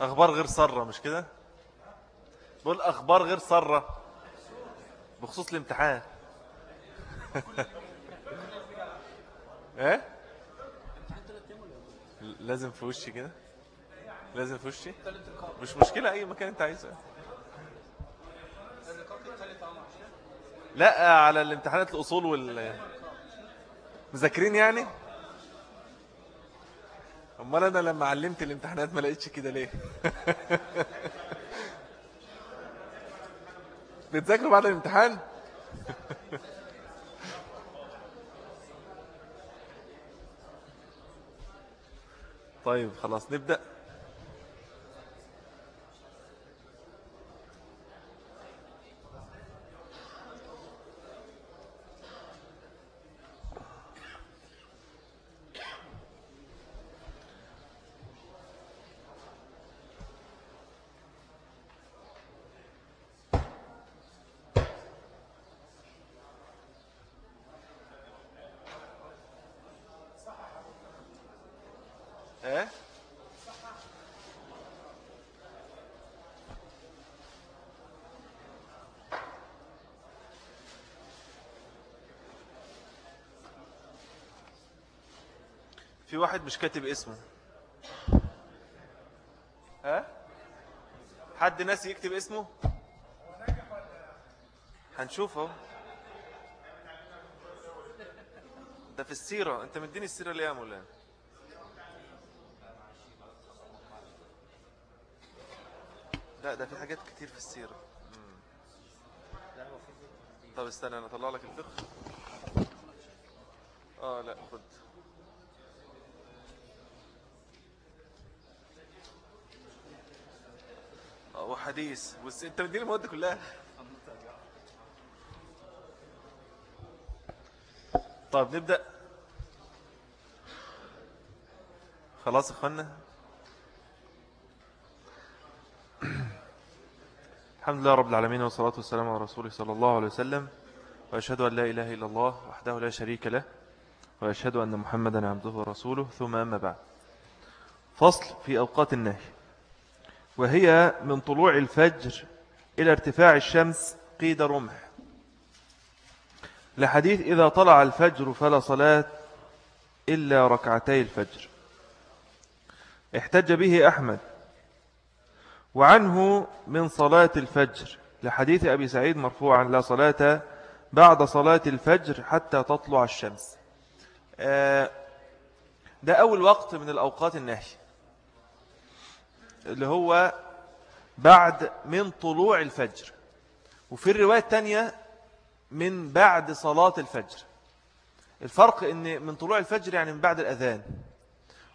أخبار غير سارة مش كده؟ بقول أخبار غير سارة بخصوص الامتحان. إيه؟ لازم في وشي كده؟ لازم في وشي؟ مش مشكلة أي مكان أنت عايزه. لا على الامتحانات الأصول وال مذاكرين يعني؟ أمال أنا لما علمت الامتحانات ما لقيتش كده ليه؟ بتذاكروا بعد الامتحان؟ طيب خلاص نبدأ. في واحد مش كاتب اسمه. ها؟ حد ناس يكتب اسمه؟ هنشوفه. ده في السيرة. انت مديني السيرة ليه يا مولانا؟ لا ده في حاجات كتير في السيرة. طب استنى أنا اطلع لك الفقه. آه لا خد. وحديث. بس انت مديني المواد كلها. طيب نبدأ. خلاص اخوانا. الحمد لله رب العالمين والصلاة والسلام على رسوله صلى الله عليه وسلم. وأشهد أن لا إله إلا الله وحده لا شريك له وأشهد أن محمدا عبده ورسوله. ثم أما بعد. فصل في أوقات النهي. وهي من طلوع الفجر إلى ارتفاع الشمس قيد رمح. لحديث إذا طلع الفجر فلا صلاة إلا ركعتي الفجر. احتج به أحمد. وعنه من صلاة الفجر. لحديث أبي سعيد مرفوعا لا صلاة بعد صلاة الفجر حتى تطلع الشمس. آه، ده أول وقت من الأوقات النهي. اللي هو بعد من طلوع الفجر. وفي الرواية الثانية من بعد صلاة الفجر. الفرق إن من طلوع الفجر يعني من بعد الأذان.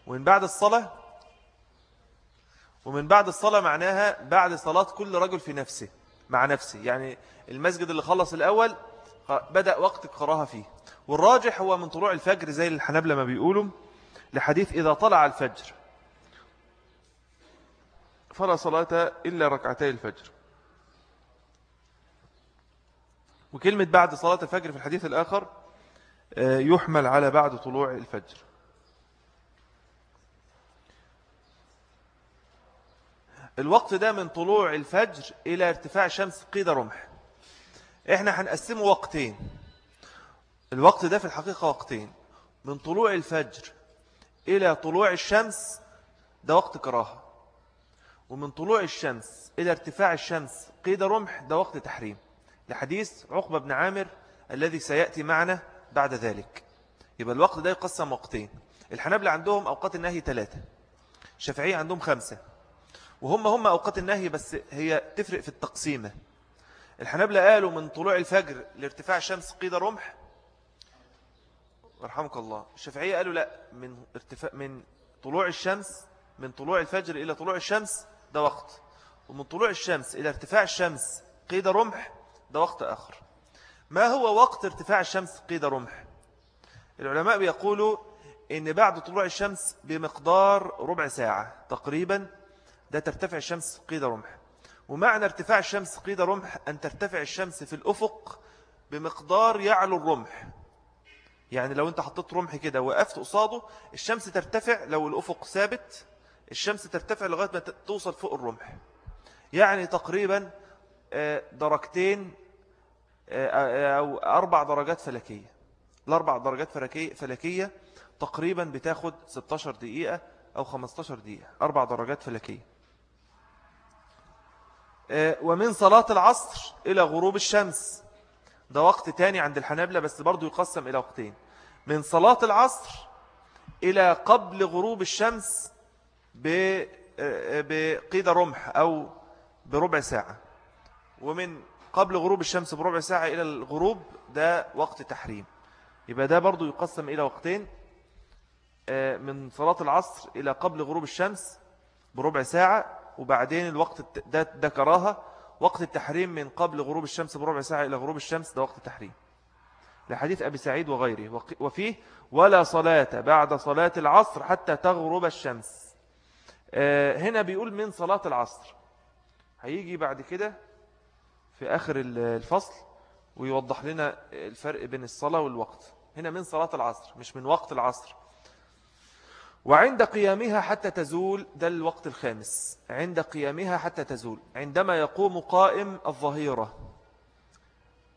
ومن بعد الصلاة ومن بعد الصلاة معناها بعد صلاة كل رجل في نفسه مع نفسه. يعني المسجد اللي خلص الأول بدأ وقت القراءة فيه. والراجح هو من طلوع الفجر زي الحنابلة ما بيقولوا لحديث إذا طلع الفجر. فلا صلاة إلا ركعتي الفجر. وكلمة بعد صلاة الفجر في الحديث الآخر آه، يحمل على بعد طلوع الفجر. الوقت ده من طلوع الفجر إلى ارتفاع الشمس قيد رمح. إحنا هنقسمه وقتين. الوقت ده في الحقيقة وقتين. من طلوع الفجر إلى طلوع الشمس ده وقت كراهة. ومن طلوع الشمس إلى ارتفاع الشمس قيد رمح ده وقت تحريم. لحديث عقبة بن عامر الذي سيأتي معنا بعد ذلك. يبقى الوقت ده يقسم وقتين. الحنابلة عندهم أوقات النهي ثلاثة. الشافعية عندهم خمسة. وهم هم أوقات النهي بس هي تفرق في التقسيمة. الحنابلة قالوا من طلوع الفجر لارتفاع الشمس قيد رمح. رحمك الله. الشافعية قالوا لا من, ارتفاع من طلوع الشمس من طلوع الفجر إلى طلوع الشمس ده وقت. ومن طلوع الشمس إلى ارتفاع الشمس قيد رمح ده وقت آخر. ما هو وقت ارتفاع الشمس قيد رمح؟ العلماء بيقولوا إن بعد طلوع الشمس بمقدار ربع ساعة تقريبا ده ترتفع الشمس قيد رمح. ومعنى ارتفاع الشمس قيد رمح أن ترتفع الشمس في الأفق بمقدار يعلو الرمح. يعني لو أنت حطيت رمح كده وقفت قصاده الشمس ترتفع لو الأفق ثابت الشمس ترتفع لغاية ما توصل فوق الرمح. يعني تقريبا آه، درجتين آه، أو أربع درجات فلكية. الأربع درجات فلكية تقريبا بتاخد 16 دقيقة أو 15 دقيقة. أربع درجات فلكية. آه، ومن صلاة العصر إلى غروب الشمس. ده وقت تاني عند الحنابلة بس برضو يقسم إلى وقتين. من صلاة العصر إلى قبل غروب الشمس آه، بقيد رمح أو بربع ساعة. ومن قبل غروب الشمس بربع ساعة إلى الغروب ده وقت تحريم. يبقى ده برضو يقسم إلى وقتين آه، من صلاة العصر إلى قبل غروب الشمس بربع ساعة وبعدين الوقت ده, ده كراهة وقت التحريم من قبل غروب الشمس بربع ساعة إلى غروب الشمس ده وقت التحريم لحديث أبي سعيد وغيره. وفيه ولا صلاة بعد صلاة العصر حتى تغرب الشمس. آه، هنا بيقول من صلاة العصر. هيجي بعد كده في آخر الفصل ويوضح لنا الفرق بين الصلاة والوقت. هنا من صلاة العصر مش من وقت العصر. وعند قيامها حتى تزول ده الوقت الخامس. عند قيامها حتى تزول عندما يقوم قائم الظهيرة.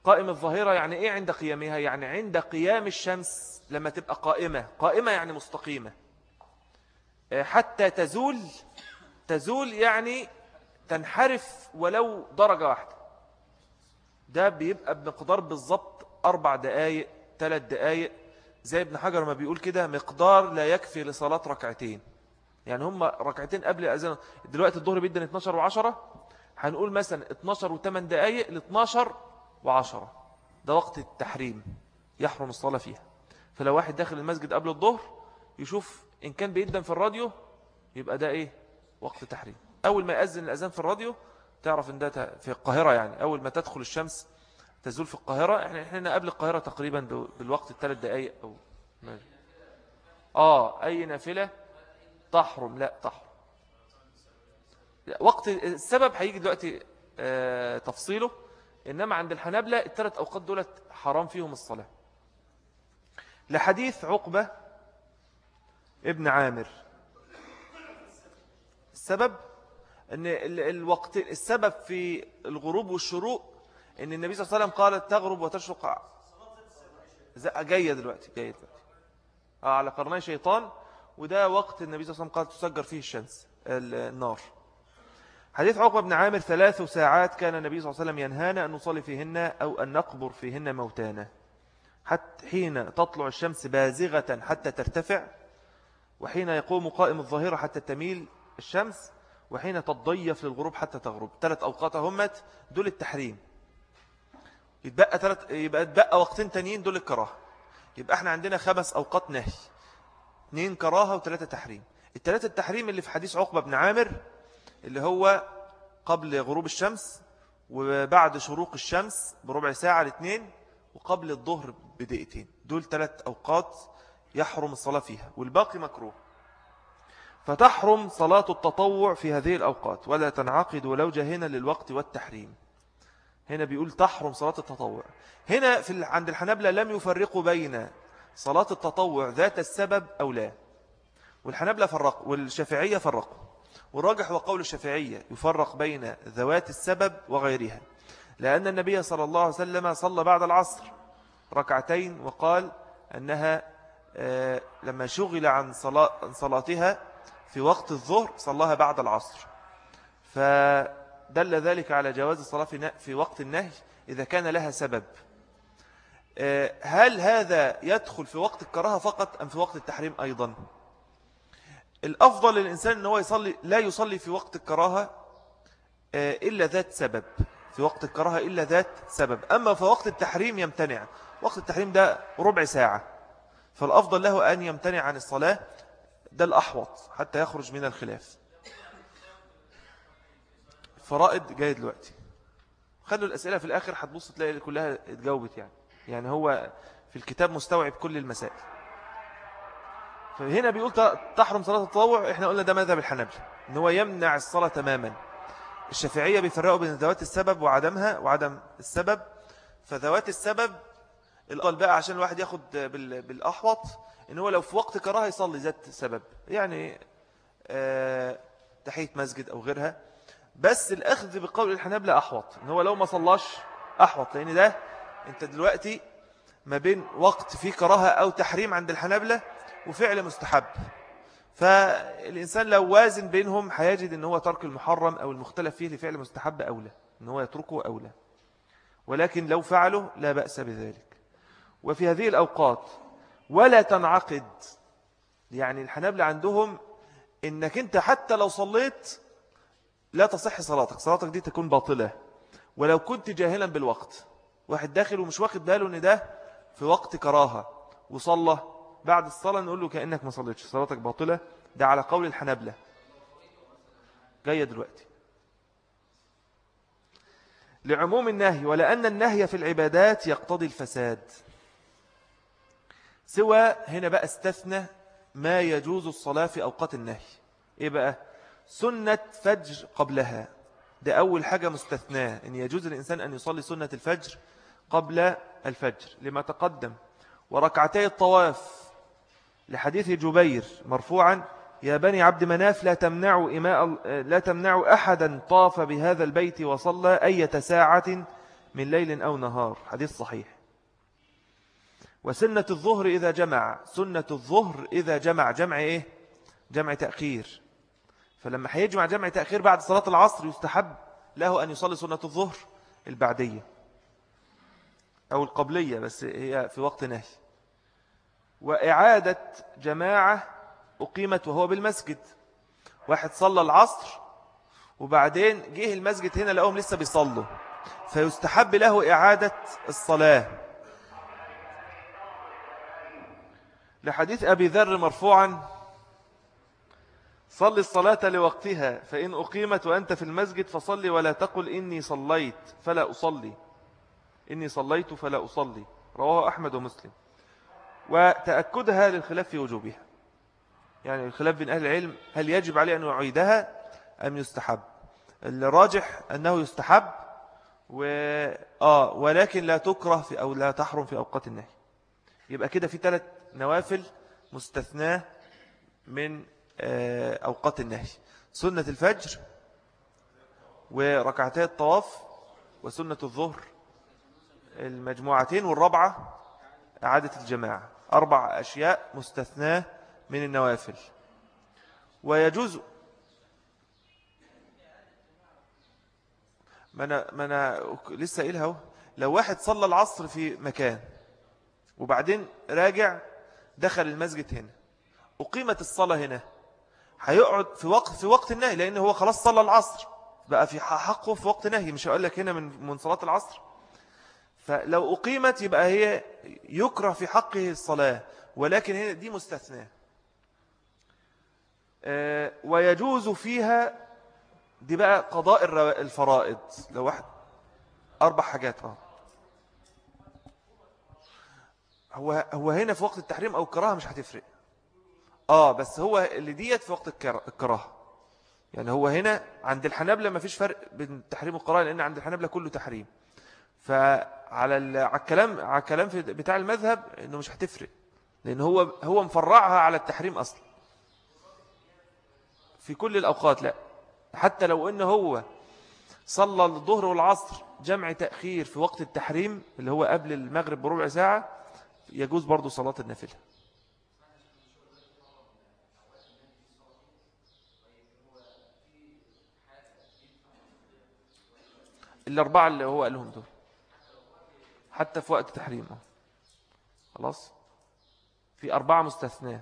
قائم الظهيرة يعني إيه عند قيامها؟ يعني عند قيام الشمس لما تبقى قائمة. قائمة يعني مستقيمة. آه، حتى تزول تزول يعني تنحرف ولو درجة واحدة. ده بيبقى بمقدار بالضبط أربع دقايق ثلاث دقايق. زي ابن حجر ما بيقول كده مقدار لا يكفي لصلاة ركعتين. يعني هم ركعتين قبل الأذان دلوقتي الظهر بيدن 12 و10 هنقول مثلا 12 و8 دقايق ل 12 و10 ده وقت التحريم يحرم الصلاة فيها. فلو واحد داخل المسجد قبل الظهر يشوف إن كان بيدن في الراديو يبقى ده إيه؟ وقت تحريم. أول ما يأذن الأذان في الراديو تعرف إن ده في القاهرة يعني. أول ما تدخل الشمس تزول في القاهرة إحنا إحنا قبل القاهرة تقريبا بالوقت الثلاث دقايق أو آه أي نافلة؟ تحرم. لا تحرم. لا وقت السبب هيجي دلوقتي آه تفصيله. إنما عند الحنابلة الثلاث أوقات دولت حرام فيهم الصلاة. لحديث عقبة ابن عامر. السبب أن الوقت السبب في الغروب والشروق إن النبي صلى الله عليه وسلم قال تغرب وتشرق. جاية دلوقتي جاية دلوقتي. آه، على قرني شيطان وده وقت النبي صلى الله عليه وسلم قال تسجر فيه الشمس النار. حديث عقبة بن عامر ثلاث ساعات كان النبي صلى الله عليه وسلم ينهانا أن نصلي فيهن أو أن نقبر فيهن موتانا. حتى حين تطلع الشمس بازغة حتى ترتفع وحين يقوم قائم الظهيرة حتى تميل الشمس وحين تضيف للغروب حتى تغرب. ثلاث أوقات همت دول التحريم. يتبقى ثلاث يبقى يتبقى وقتين تانيين دول الكراهة. يبقى إحنا عندنا خمس أوقات نهي. اثنين كراهة وثلاثه تحريم. الثلاثه التحريم اللي في حديث عقبة بن عامر اللي هو قبل غروب الشمس وبعد شروق الشمس بربع ساعة الاثنين وقبل الظهر بدقيقتين. دول ثلاث أوقات يحرم الصلاة فيها والباقي مكروه. فتحرم صلاة التطوع في هذه الأوقات. ولا تنعقد ولو جهنا للوقت والتحريم. هنا بيقول تحرم صلاة التطوع. هنا في عند الحنابلة لم يفرقوا بين صلاة التطوع ذات السبب أو لا. والحنابلة فرقوا والشافعية فرقوا. والراجح وقول الشافعية يفرق بين ذوات السبب وغيرها. لأن النبي صلى الله عليه وسلم صلى بعد العصر ركعتين وقال أنها لما شغل عن صلاتها في وقت الظهر صلاها بعد العصر. فالنبي دل ذلك على جواز الصلاة في وقت النهي إذا كان لها سبب. آه، هل هذا يدخل في وقت الكراهة فقط أم في وقت التحريم أيضا؟ الأفضل للإنسان أنه يصلي لا يصلي في وقت الكراهة آه، إلا ذات سبب. في وقت الكراهة إلا ذات سبب. أما في وقت التحريم يمتنع. وقت التحريم ده ربع ساعة. فالأفضل له أن يمتنع عن الصلاة ده الأحوط حتى يخرج من الخلاف. فرائد جاي دلوقتي. خلوا الأسئلة في الآخر هتبص تلاقي كلها اتجاوبت يعني. يعني هو في الكتاب مستوعب كل المسائل. فهنا بيقول تحرم صلاة التطوع إحنا قلنا ده ماذا بالحنبل إن هو يمنع الصلاة تماما. الشافعية بيفرقوا بين ذوات السبب وعدمها وعدم السبب. فذوات السبب الأول بقى عشان الواحد ياخد بالأحوط إن هو لو في وقت كراهة يصلي ذات سبب. يعني آه، تحية مسجد أو غيرها. بس الأخذ بقول الحنابلة أحوط. إن هو لو ما صلاش أحوط. لأن ده أنت دلوقتي ما بين وقت فيه كراهة أو تحريم عند الحنابلة وفعل مستحب. فالإنسان لو وازن بينهم هيجد أن هو ترك المحرم أو المختلف فيه لفعل مستحب أولى. أن هو يتركه أولى. ولكن لو فعله لا بأس بذلك. وفي هذه الأوقات ولا تنعقد. يعني الحنابلة عندهم إنك أنت حتى لو صليت لا تصح صلاتك صلاتك دي تكون باطلة. ولو كنت جاهلا بالوقت. واحد داخل ومش واخد باله إن ده في وقت كراهة. وصلى بعد الصلاة نقول له كأنك ما صليتش صلاتك باطلة. ده على قول الحنابلة. جاية دلوقتي. لعموم النهي ولأن النهي في العبادات يقتضي الفساد. سوى هنا بقى استثنى ما يجوز الصلاة في أوقات النهي. إيه بقى؟ سنة فجر قبلها. ده أول حاجة مستثناة إن يجوز الإنسان أن يصلي سنة الفجر قبل الفجر. لما تقدم وركعتي الطواف لحديث جبير مرفوعا يا بني عبد مناف لا تمنعوا, إماء لا تمنعوا أحدا طاف بهذا البيت وصلى أي ساعة من ليل أو نهار. حديث صحيح. وسنة الظهر إذا جمع. سنة الظهر إذا جمع. جمع إيه؟ جمع تأخير. فلما هيجمع جمع تأخير بعد صلاة العصر يستحب له أن يصلي سنة الظهر البعدية. أو القبلية بس هي في وقت نهي. وإعادة جماعة أقيمت وهو بالمسجد. واحد صلى العصر وبعدين جه المسجد هنا لقوهم لسه بيصلوا. فيستحب له إعادة الصلاة. لحديث أبي ذر مرفوعا صل الصلاة لوقتها فإن أقيمت وأنت في المسجد فصل ولا تقل إني صليت فلا أصلي. إني صليت فلا أصلي. رواه أحمد ومسلم. وتأكدها للخلاف في وجوبها. يعني الخلاف بين أهل العلم هل يجب عليه أن يعيدها أم يستحب؟ الراجح أنه يستحب و... آه ولكن لا تكره في أو لا تحرم في أوقات النهي. يبقى كده في ثلاث نوافل مستثناة من آه، أوقات النهي. سنة الفجر وركعتي الطواف وسنة الظهر المجموعتين والرابعة إعادة الجماعة. أربع أشياء مستثناة من النوافل. ويجوز ما أنا, ما أنا لسه قيلها لو واحد صلى العصر في مكان وبعدين راجع دخل المسجد هنا. أقيمت الصلاة هنا. هيقعد في وقت في وقت النهي لأنه هو خلاص صلى العصر. بقى في حقه في وقت نهي مش هقول لك هنا من من صلاة العصر. فلو أقيمت يبقى هي يكره في حقه الصلاة ولكن هنا دي مستثناء آه، ويجوز فيها دي بقى قضاء الفرائض. لو واحد أربع حاجات آه. هو هو هنا في وقت التحريم أو الكراهة مش هتفرق. آه بس هو اللي ديت في وقت الكراهة. يعني هو هنا عند الحنابلة ما فيش فرق بين تحريم والقراءة لأن عند الحنابلة كله تحريم. فعلى على الكلام على الكلام في بتاع المذهب إنه مش هتفرق. لأن هو هو مفرعها على التحريم أصلا. في كل الأوقات لا. حتى لو إنه هو صلى الظهر والعصر جمع تأخير في وقت التحريم اللي هو قبل المغرب بربع ساعة يجوز برضو صلاة النافلة. الأربعة اللي هو قالهم دول. حتى في وقت تحريمه. خلاص؟ في أربعة مستثناء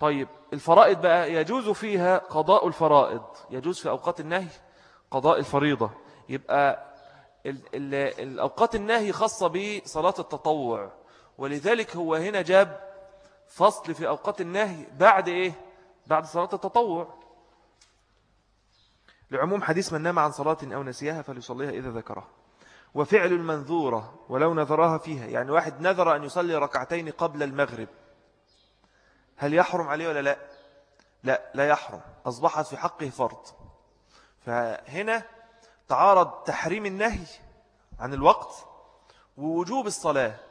طيب الفرائض بقى يجوز فيها قضاء الفرائض. يجوز في أوقات النهي قضاء الفريضة. يبقى ال ال الأوقات النهي خاصة بصلاة التطوع. ولذلك هو هنا جاب فصل في أوقات النهي بعد إيه؟ بعد صلاة التطوع. لعموم حديث من نام عن صلاة أو نسيها فليصليها إذا ذكرها وفعل المنذورة ولو نذرها فيها يعني واحد نذر أن يصلي ركعتين قبل المغرب. هل يحرم عليه ولا لا؟ لا لا يحرم. أصبحت في حقه فرض. فهنا تعارض تحريم النهي عن الوقت ووجوب الصلاة.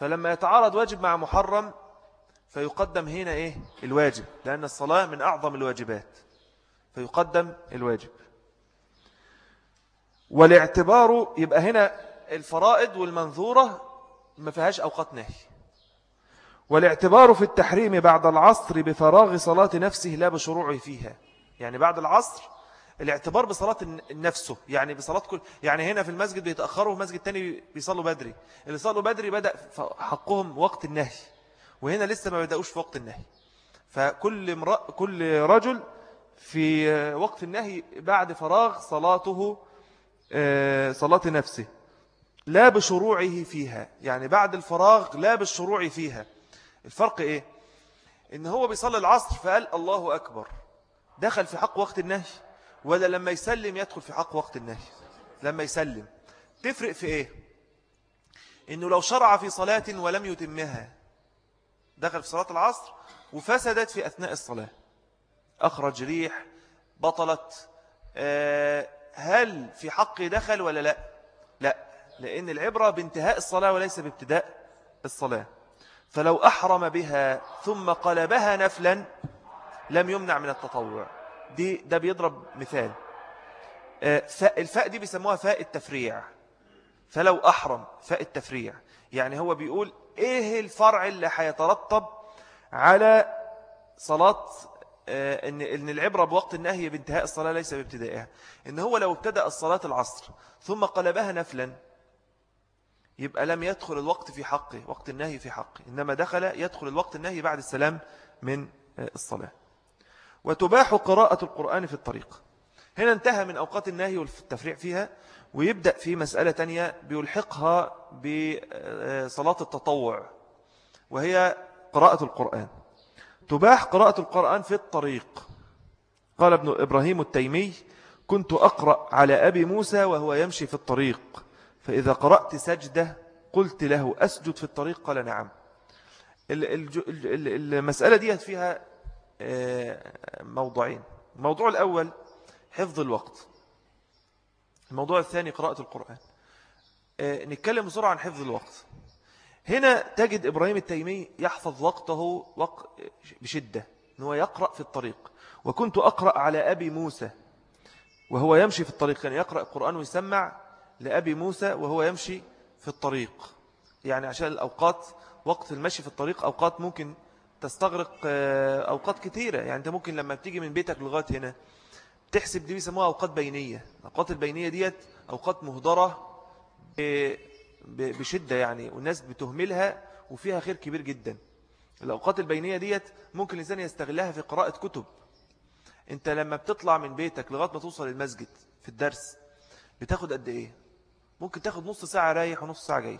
فلما يتعارض واجب مع محرم فيقدم هنا إيه؟ الواجب لأن الصلاة من أعظم الواجبات. فيقدم الواجب. والاعتبار يبقى هنا الفرائض والمنظورة ما فيهاش أوقات نهي. والاعتبار في التحريم بعد العصر بفراغ صلاة نفسه لا بشروعه فيها. يعني بعد العصر الاعتبار بصلاة نفسه يعني بصلاة كل يعني هنا في المسجد بيتأخروا وفي مسجد تاني بيصلوا بدري. اللي صلوا بدري بدأ حقهم وقت النهي وهنا لسه ما بدأوش في وقت النهي. فكل امرأ كل رجل في وقت النهي بعد فراغ صلاته آه، صلاة نفسه. لا بشروعه فيها يعني بعد الفراغ لا بالشروع فيها. الفرق إيه؟ إن هو بيصلي العصر فقال الله أكبر. دخل في حق وقت النهي. ولا لما يسلم يدخل في حق وقت النهي. لما يسلم. تفرق في إيه؟ إنه لو شرع في صلاة ولم يتمها دخل في صلاة العصر وفسدت في أثناء الصلاة. أخرج ريح بطلت آه، هل في حقه دخل ولا لا؟ لا لأن العبرة بانتهاء الصلاة وليس بابتداء الصلاة. فلو أحرم بها ثم قلبها نفلا لم يمنع من التطوع. دي ده بيضرب مثال. آه، الفاء دي بيسموها فاء التفريع. فلو أحرم فاء التفريع. يعني هو بيقول إيه الفرع اللي هيترتب على صلاة آه، إن إن العبرة بوقت النهي بانتهاء الصلاة ليس بابتدائها. إن هو لو ابتدأ الصلاة العصر ثم قلبها نفلا يبقى لم يدخل الوقت في حقه وقت النهي في حقه. إنما دخل يدخل الوقت النهي بعد السلام من آه، الصلاة. وتباح قراءة القرآن في الطريق. هنا انتهى من أوقات النهي والتفريع فيها ويبدأ في مسألة تانية بيلحقها بصلاة التطوع وهي قراءة القرآن. تباح قراءة القرآن في الطريق. قال ابن إبراهيم التيمي كنت أقرأ على أبي موسى وهو يمشي في الطريق فإذا قرأت سجدة قلت له أسجد في الطريق؟ قال نعم. المسألة دي فيها موضوعين الموضوع الأول حفظ الوقت. الموضوع الثاني قراءة القرآن. آه، نتكلم بسرعة عن حفظ الوقت. هنا تجد إبراهيم التيمي يحفظ وقته وق... بشدة أنه يقرأ في الطريق. وكنت أقرأ على أبي موسى وهو يمشي في الطريق. كان يقرأ القرآن ويسمع لأبي موسى وهو يمشي في الطريق. يعني عشان الأوقات وقت المشي في الطريق أوقات ممكن تستغرق آه، أوقات كثيرة يعني أنت ممكن لما بتيجي من بيتك لغاية هنا تحسب دي بيسموها أوقات بينية. الأوقات البينية ديت أوقات مهدرة بشدة يعني والناس بتهملها وفيها خير كبير جدا. الأوقات البينية ديت ممكن الإنسان يستغلها في قراءة كتب. أنت لما بتطلع من بيتك لغاية ما توصل المسجد في الدرس بتاخد قد إيه؟ ممكن تاخد نص ساعة رايح ونص ساعة جاي.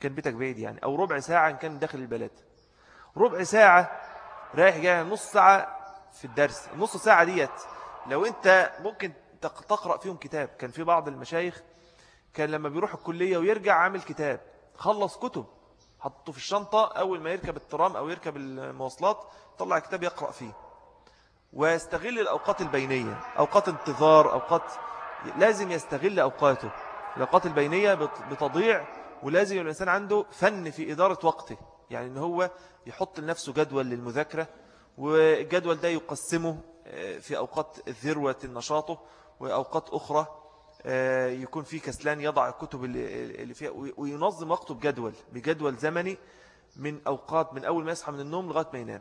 كان بيتك بعيد يعني أو ربع ساعة كان داخل البلد. ربع ساعة رايح جاي نص ساعة في الدرس. نص ساعة ديت. لو أنت ممكن تقرأ فيهم كتاب. كان في بعض المشايخ كان لما بيروح الكلية ويرجع عامل كتاب خلص كتب حطه في الشنطة أول ما يركب الترام أو يركب المواصلات طلع كتاب يقرأ فيه. ويستغل الأوقات البينية. أوقات انتظار أوقات لازم يستغل أوقاته. الأوقات البينية بتضيع ولازم الإنسان عنده فن في إدارة وقته. يعني أنه هو يحط لنفسه جدول للمذاكرة والجدول ده يقسمه آه، في أوقات ذروة نشاطه وأوقات أخرى آه، يكون في كسلان يضع الكتب اللي فيها وينظم وقته بجدول بجدول زمني من أوقات من أول ما يصحى من النوم لغاية ما ينام.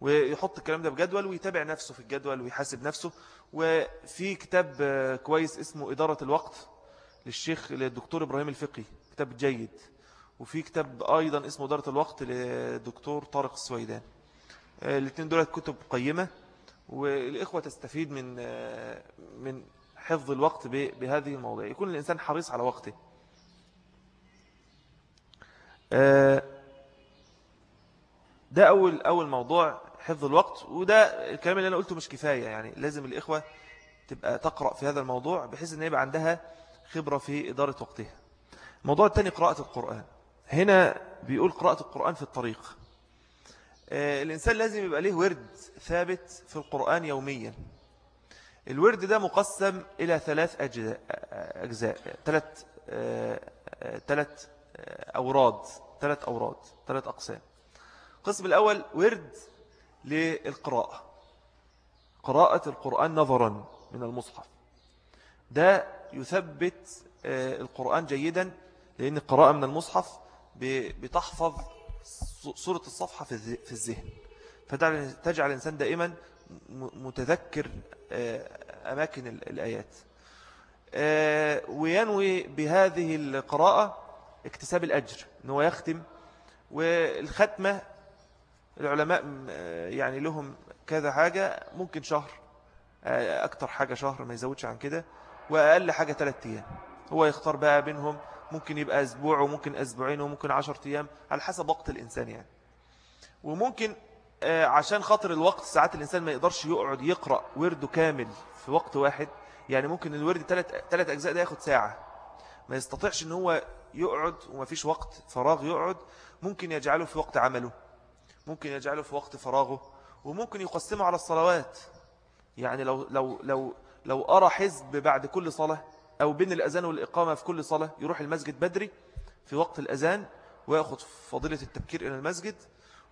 ويحط الكلام ده بجدول ويتابع نفسه في الجدول ويحاسب نفسه. وفي كتاب آه، كويس اسمه إدارة الوقت للشيخ للدكتور إبراهيم الفقي كتاب جيد. وفي كتاب أيضا اسمه إدارة الوقت للدكتور طارق السويدان. آه، الاثنين دول كتب قيمة والإخوة تستفيد من من حفظ الوقت بهذه المواضيع. يكون الإنسان حريص على وقته. آه، ده أول, أول موضوع حفظ الوقت. وده الكلام اللي أنا قلته مش كفاية يعني لازم الإخوة تبقى تقرأ في هذا الموضوع بحيث أن يبقى عندها خبرة في إدارة وقتها. الموضوع الثاني قراءة القرآن. هنا بيقول قراءة القرآن في الطريق. آه، الإنسان لازم يبقى له ورد ثابت في القرآن يوميا. الورد ده مقسم إلى ثلاث أجزاء, أجزاء. ثلاث ثلاث أوراد ثلاث أوراد ثلاث أقسام. القسم الأول ورد للقراءة. قراءة القرآن نظرا من المصحف. ده يثبت آه، القرآن جيدا لأن القراءة من المصحف بتحفظ صورة الصفحة في الذهن. فتجعل الإنسان دائما متذكر آه، أماكن الآيات. آه، وينوي بهذه القراءة اكتساب الأجر أنه يختم. والختمة العلماء يعني لهم كذا حاجة ممكن شهر أكتر حاجة شهر ما يزودش عن كده. وأقل حاجة ثلاثة أيام. هو يختار بقى بينهم ممكن يبقى أسبوع وممكن أسبوعين وممكن عشر أيام على حسب وقت الإنسان يعني. وممكن آه، عشان خاطر الوقت ساعات الإنسان ما يقدرش يقعد يقرأ ورده كامل في وقت واحد يعني ممكن الورد ثلاث أجزاء ده ياخد ساعة. ما يستطيعش إن هو يقعد وما فيش وقت فراغ يقعد ممكن يجعله في وقت عمله ممكن يجعله في وقت فراغه وممكن يقسمه على الصلوات. يعني لو, لو, لو, لو أرى حزب بعد كل صلاة أو بين الأذان والإقامة في كل صلاة يروح المسجد بدري في وقت الأذان ويأخذ فضيلة التبكير إلى المسجد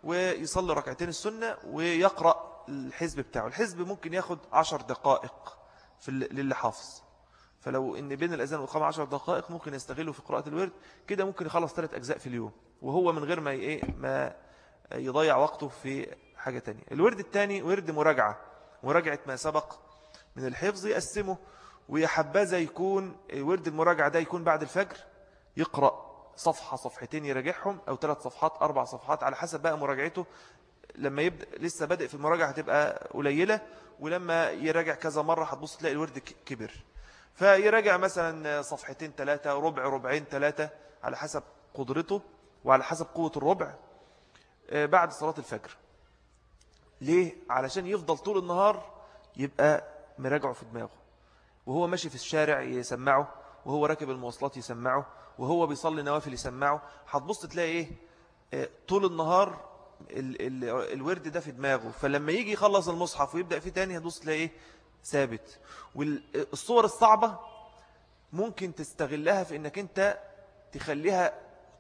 ويصلي ركعتين السنة ويقرأ الحزب بتاعه. الحزب ممكن ياخد عشر دقائق في للي حافظ فلو إن بين الأذان والإقامة عشر دقائق ممكن يستغله في قراءة الورد. كده ممكن يخلص ثلاث أجزاء في اليوم. وهو من غير ما إيه ما يضيع وقته في حاجة تانية. الورد الثاني ورد مراجعة. مراجعة ما سبق من الحفظ يقسمه ويحبذا يكون ورد المراجعة ده يكون بعد الفجر يقرأ صفحة صفحتين يراجعهم أو ثلاث صفحات أربع صفحات على حسب بقى مراجعته. لما يبدأ لسه بادئ في المراجعة هتبقى قليلة ولما يراجع كذا مرة هتبص تلاقي الورد كبر. فيراجع مثلا صفحتين ثلاثة ربع ربعين ثلاثة على حسب قدرته وعلى حسب قوة الربع آه، بعد صلاة الفجر. ليه؟ علشان يفضل طول النهار يبقى مراجعه في دماغه. وهو ماشي في الشارع يسمعه وهو راكب المواصلات يسمعه وهو بيصلي نوافل يسمعه. هتبص تلاقي إيه؟ آه، طول النهار ال ال الورد ده في دماغه. فلما يجي يخلص المصحف ويبدأ فيه تاني هتبص تلاقي إيه؟ ثابت. والصور الصعبة ممكن تستغلها في إنك أنت تخليها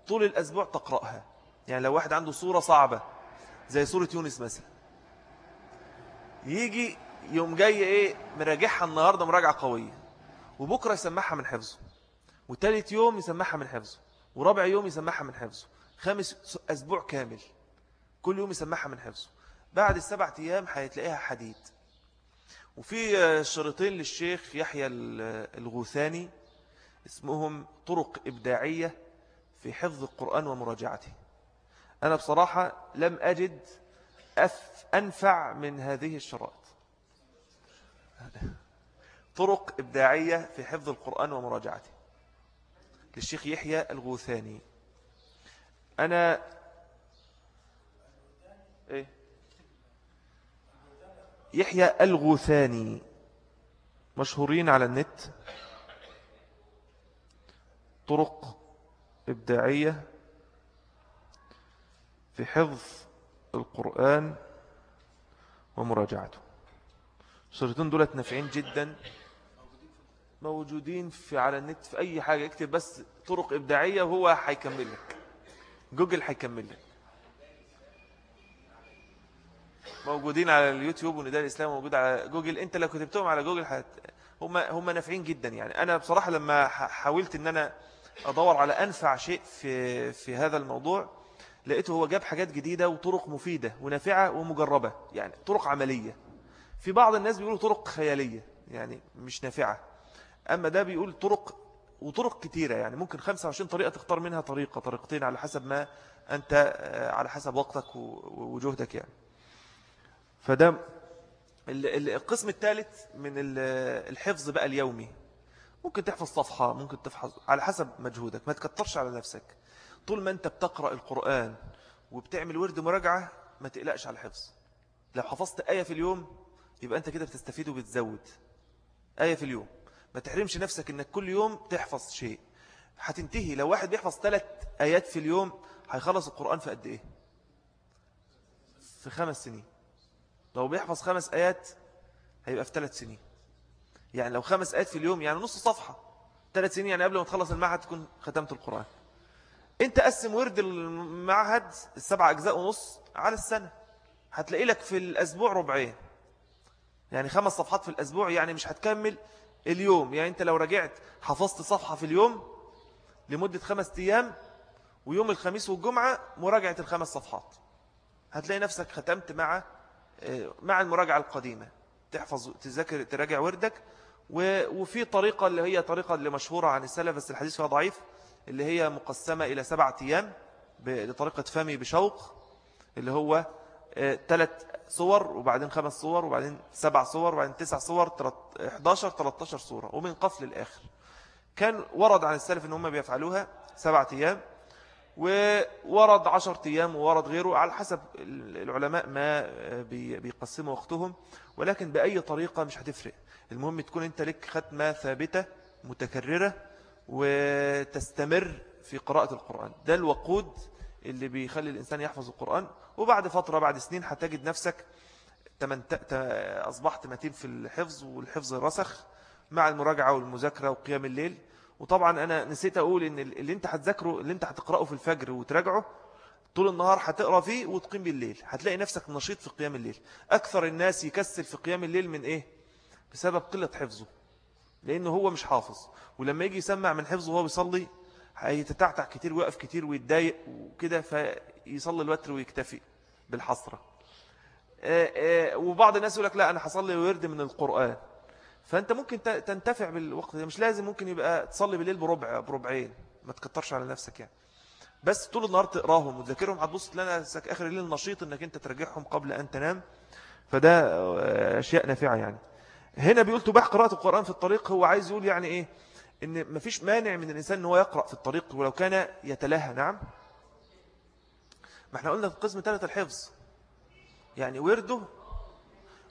طول الأسبوع تقرأها. يعني لو واحد عنده صورة صعبة زي صورة يونس مثلا. يجي يوم جاي إيه مراجعها النهاردة مراجعة قوية. وبكرة يسمعها من حفظه. وثالث يوم يسمعها من حفظه. ورابع يوم يسمعها من حفظه. خامس أسبوع كامل. كل يوم يسمعها من حفظه. بعد السبع أيام هيتلاقيها حديد. وفي شريطين للشيخ يحيى الغوثاني اسمهم طرق إبداعية في حفظ القرآن ومراجعته. أنا بصراحة لم أجد أنفع من هذه الشرائط. طرق إبداعية في حفظ القرآن ومراجعته. للشيخ يحيى الغوثاني. أنا إيه؟ يحيى الغوثاني. مشهورين على النت. طرق إبداعية في حفظ القرآن ومراجعته. الشريطين دولت نافعين جدا موجودين في على النت في أي حاجة اكتب بس طرق إبداعية وهو هيكمل لك. جوجل هيكمل لك. موجودين على اليوتيوب ونداء الإسلام موجود على جوجل. أنت لو كتبتهم على جوجل حت... هم هم نافعين جدا يعني. أنا بصراحة لما حاولت أن أنا أدور على أنفع شيء في في هذا الموضوع لقيته هو جاب حاجات جديدة وطرق مفيدة ونافعة ومجربة يعني طرق عملية. في بعض الناس بيقولوا طرق خيالية يعني مش نافعة. أما ده بيقول طرق وطرق كتيرة يعني ممكن 25 طريقة تختار منها طريقة طريقتين على حسب ما أنت آه، على حسب وقتك وجهدك يعني. فده القسم الثالث من الحفظ بقى اليومي. ممكن تحفظ صفحة ممكن تحفظ على حسب مجهودك ما تكترش على نفسك. طول ما أنت بتقرأ القرآن وبتعمل ورد مراجعة ما تقلقش على الحفظ. لو حفظت آية في اليوم يبقى أنت كده بتستفيد وبتزود. آية في اليوم. ما تحرمش نفسك أنك كل يوم تحفظ شيء. هتنتهي. لو واحد بيحفظ ثلاث آيات في اليوم هيخلص القرآن في قد إيه؟ في خمس سنين. لو بيحفظ خمس آيات هيبقى في ثلاث سنين. يعني لو خمس آيات في اليوم يعني نص صفحة. ثلاث سنين يعني قبل ما تخلص المعهد تكون ختمت القرآن. انت قسم ورد المعهد السبع أجزاء ونص على السنة. هتلاقي لك في الأسبوع ربعين. يعني خمس صفحات في الأسبوع يعني مش هتكمل اليوم. يعني أنت لو رجعت حفظت صفحة في اليوم لمدة خمس أيام ويوم الخميس والجمعة مراجعة الخمس صفحات. هتلاقي نفسك ختمت مع آه، مع المراجعة القديمة. تحفظ تذاكر تراجع وردك. وفي طريقة اللي هي طريقة اللي مشهورة عن السلف بس الحديث فيها ضعيف اللي هي مقسمة إلى سبعة أيام بطريقة فمي بشوق اللي هو ثلاث آه، صور وبعدين خمس صور وبعدين سبع صور وبعدين تسع صور 11 13 صورة ومن قفل الآخر. كان ورد عن السلف إن هم بيفعلوها سبعة أيام وورد عشر أيام وورد غيره على حسب العلماء ما بيقسموا وقتهم. ولكن بأي طريقة مش هتفرق. المهم تكون أنت لك ختمة ثابتة متكررة وتستمر في قراءة القرآن. ده الوقود اللي بيخلي الإنسان يحفظ القرآن وبعد فترة بعد سنين هتجد نفسك أصبحت متين في الحفظ والحفظ رسخ مع المراجعة والمذاكرة وقيام الليل. وطبعا أنا نسيت أقول إن اللي أنت هتذاكره اللي أنت هتقرأه في الفجر وتراجعه طول النهار هتقرأ فيه وتقيم بالليل هتلاقي نفسك نشيط في قيام الليل. أكثر الناس يكسل في قيام الليل من إيه؟ بسبب قلة حفظه لأنه هو مش حافظ. ولما يجي يسمع من حفظه وهو بيصلي هيتتعتع كتير ويقف كتير ويتضايق وكده فيصلي الوتر ويكتفي بالحصرة وبعض الناس يقول لك لا أنا هصلي ويرد من القرآن. فأنت ممكن تنتفع بالوقت ده. مش لازم ممكن يبقى تصلي بالليل بربع بربعين. ما تكترش على نفسك يعني. بس طول النهار تقراهم وتذاكرهم. هتبص تلاقي نفسك آخر الليل نشيط إنك أنت ترجعهم قبل أن تنام. فده أشياء نافعة يعني. هنا بيقول تباح قراءة القرآن في الطريق. هو عايز يقول يعني إيه؟ إن مفيش مانع من الإنسان أنه يقرأ في الطريق ولو كان يتلهى نعم. ما إحنا قلنا في قسم ثالث الحفظ. يعني ورده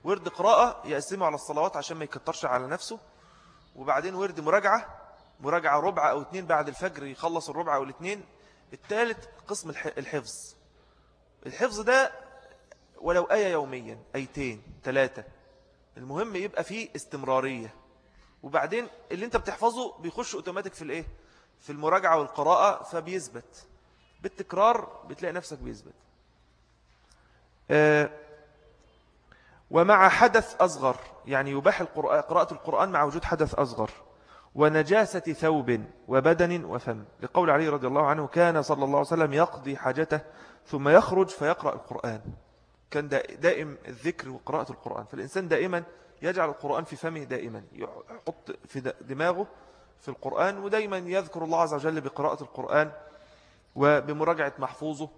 ورد قراءة يقسمه على الصلوات عشان ما يكترش على نفسه وبعدين ورد مراجعة مراجعة ربع أو اتنين بعد الفجر يخلص الربع أو الاتنين. الثالث قسم الحفظ. الحفظ ده ولو آية يوميا أيتين ثلاثة المهم يبقى فيه استمرارية. وبعدين اللي انت بتحفظه بيخش اوتوماتيك في الايه؟ في المراجعة والقراءة فبيثبت. بالتكرار بتلاقي نفسك بيثبت. آه ومع حدث أصغر يعني يباح قراءة القرآن مع وجود حدث أصغر. ونجاسة ثوب وبدن وفم. لقول علي رضي الله عنه كان صلى الله عليه وسلم يقضي حاجته ثم يخرج فيقرأ القرآن. كان دائم الذكر وقراءة القرآن. فالإنسان دائما يجعل القرآن في فمه دائما يحط في دماغه في القرآن ودائما يذكر الله عز وجل بقراءة القرآن وبمراجعة محفوظه.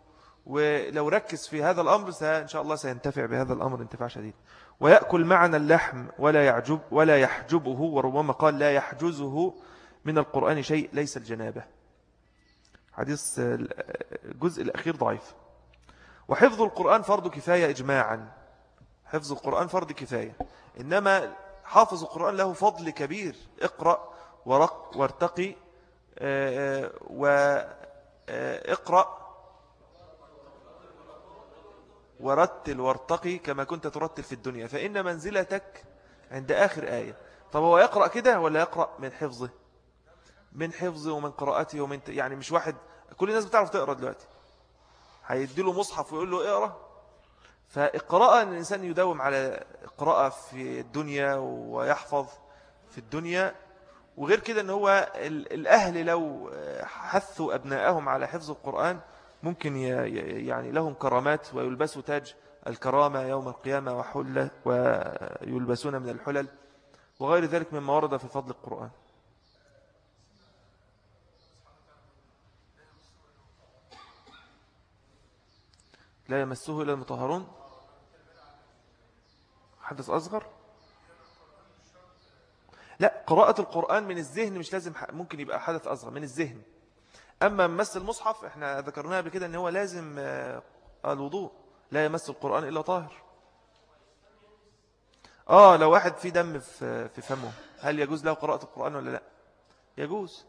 ولو ركز في هذا الأمر إن شاء الله سينتفع بهذا الأمر انتفاع شديد. ويأكل معنا اللحم ولا يعجب ولا يحجبه وربما قال لا يحجزه من القرآن شيء ليس الجنابة. حديث الجزء الأخير ضعيف. وحفظ القرآن فرض كفاية إجماعا. حفظ القرآن فرض كفاية. إنما حافظ القرآن له فضل كبير. اقرأ ورق وارتقي آه، آه، واقرأ آه، ورتل وارتقي كما كنت ترتل في الدنيا. فإن منزلتك عند آخر آية. طب هو يقرأ كده ولا يقرأ من حفظه؟ من حفظه ومن قراءته ومن يعني مش واحد كل الناس بتعرف تقرأ دلوقتي. هيديله مصحف ويقول له اقرأ فإقراء أن الإنسان يداوم على قراءة في الدنيا ويحفظ في الدنيا وغير كده أن هو الأهل لو حثوا أبنائهم على حفظ القرآن ممكن يعني لهم كرامات ويلبسوا تاج الكرامة يوم القيامة وحلة ويلبسون من الحلل وغير ذلك مما ورد في فضل القرآن. لا يمسه إلا المطهرون. حدث أصغر؟ لا قراءة القرآن من الذهن مش لازم ممكن يبقى حدث أصغر من الذهن. أما مس المصحف إحنا ذكرناها قبل كده إن هو لازم آه، الوضوء. لا يمس القرآن إلا طاهر. آه لو واحد في دم في فمه هل يجوز له قراءة القرآن ولا لا؟ يجوز.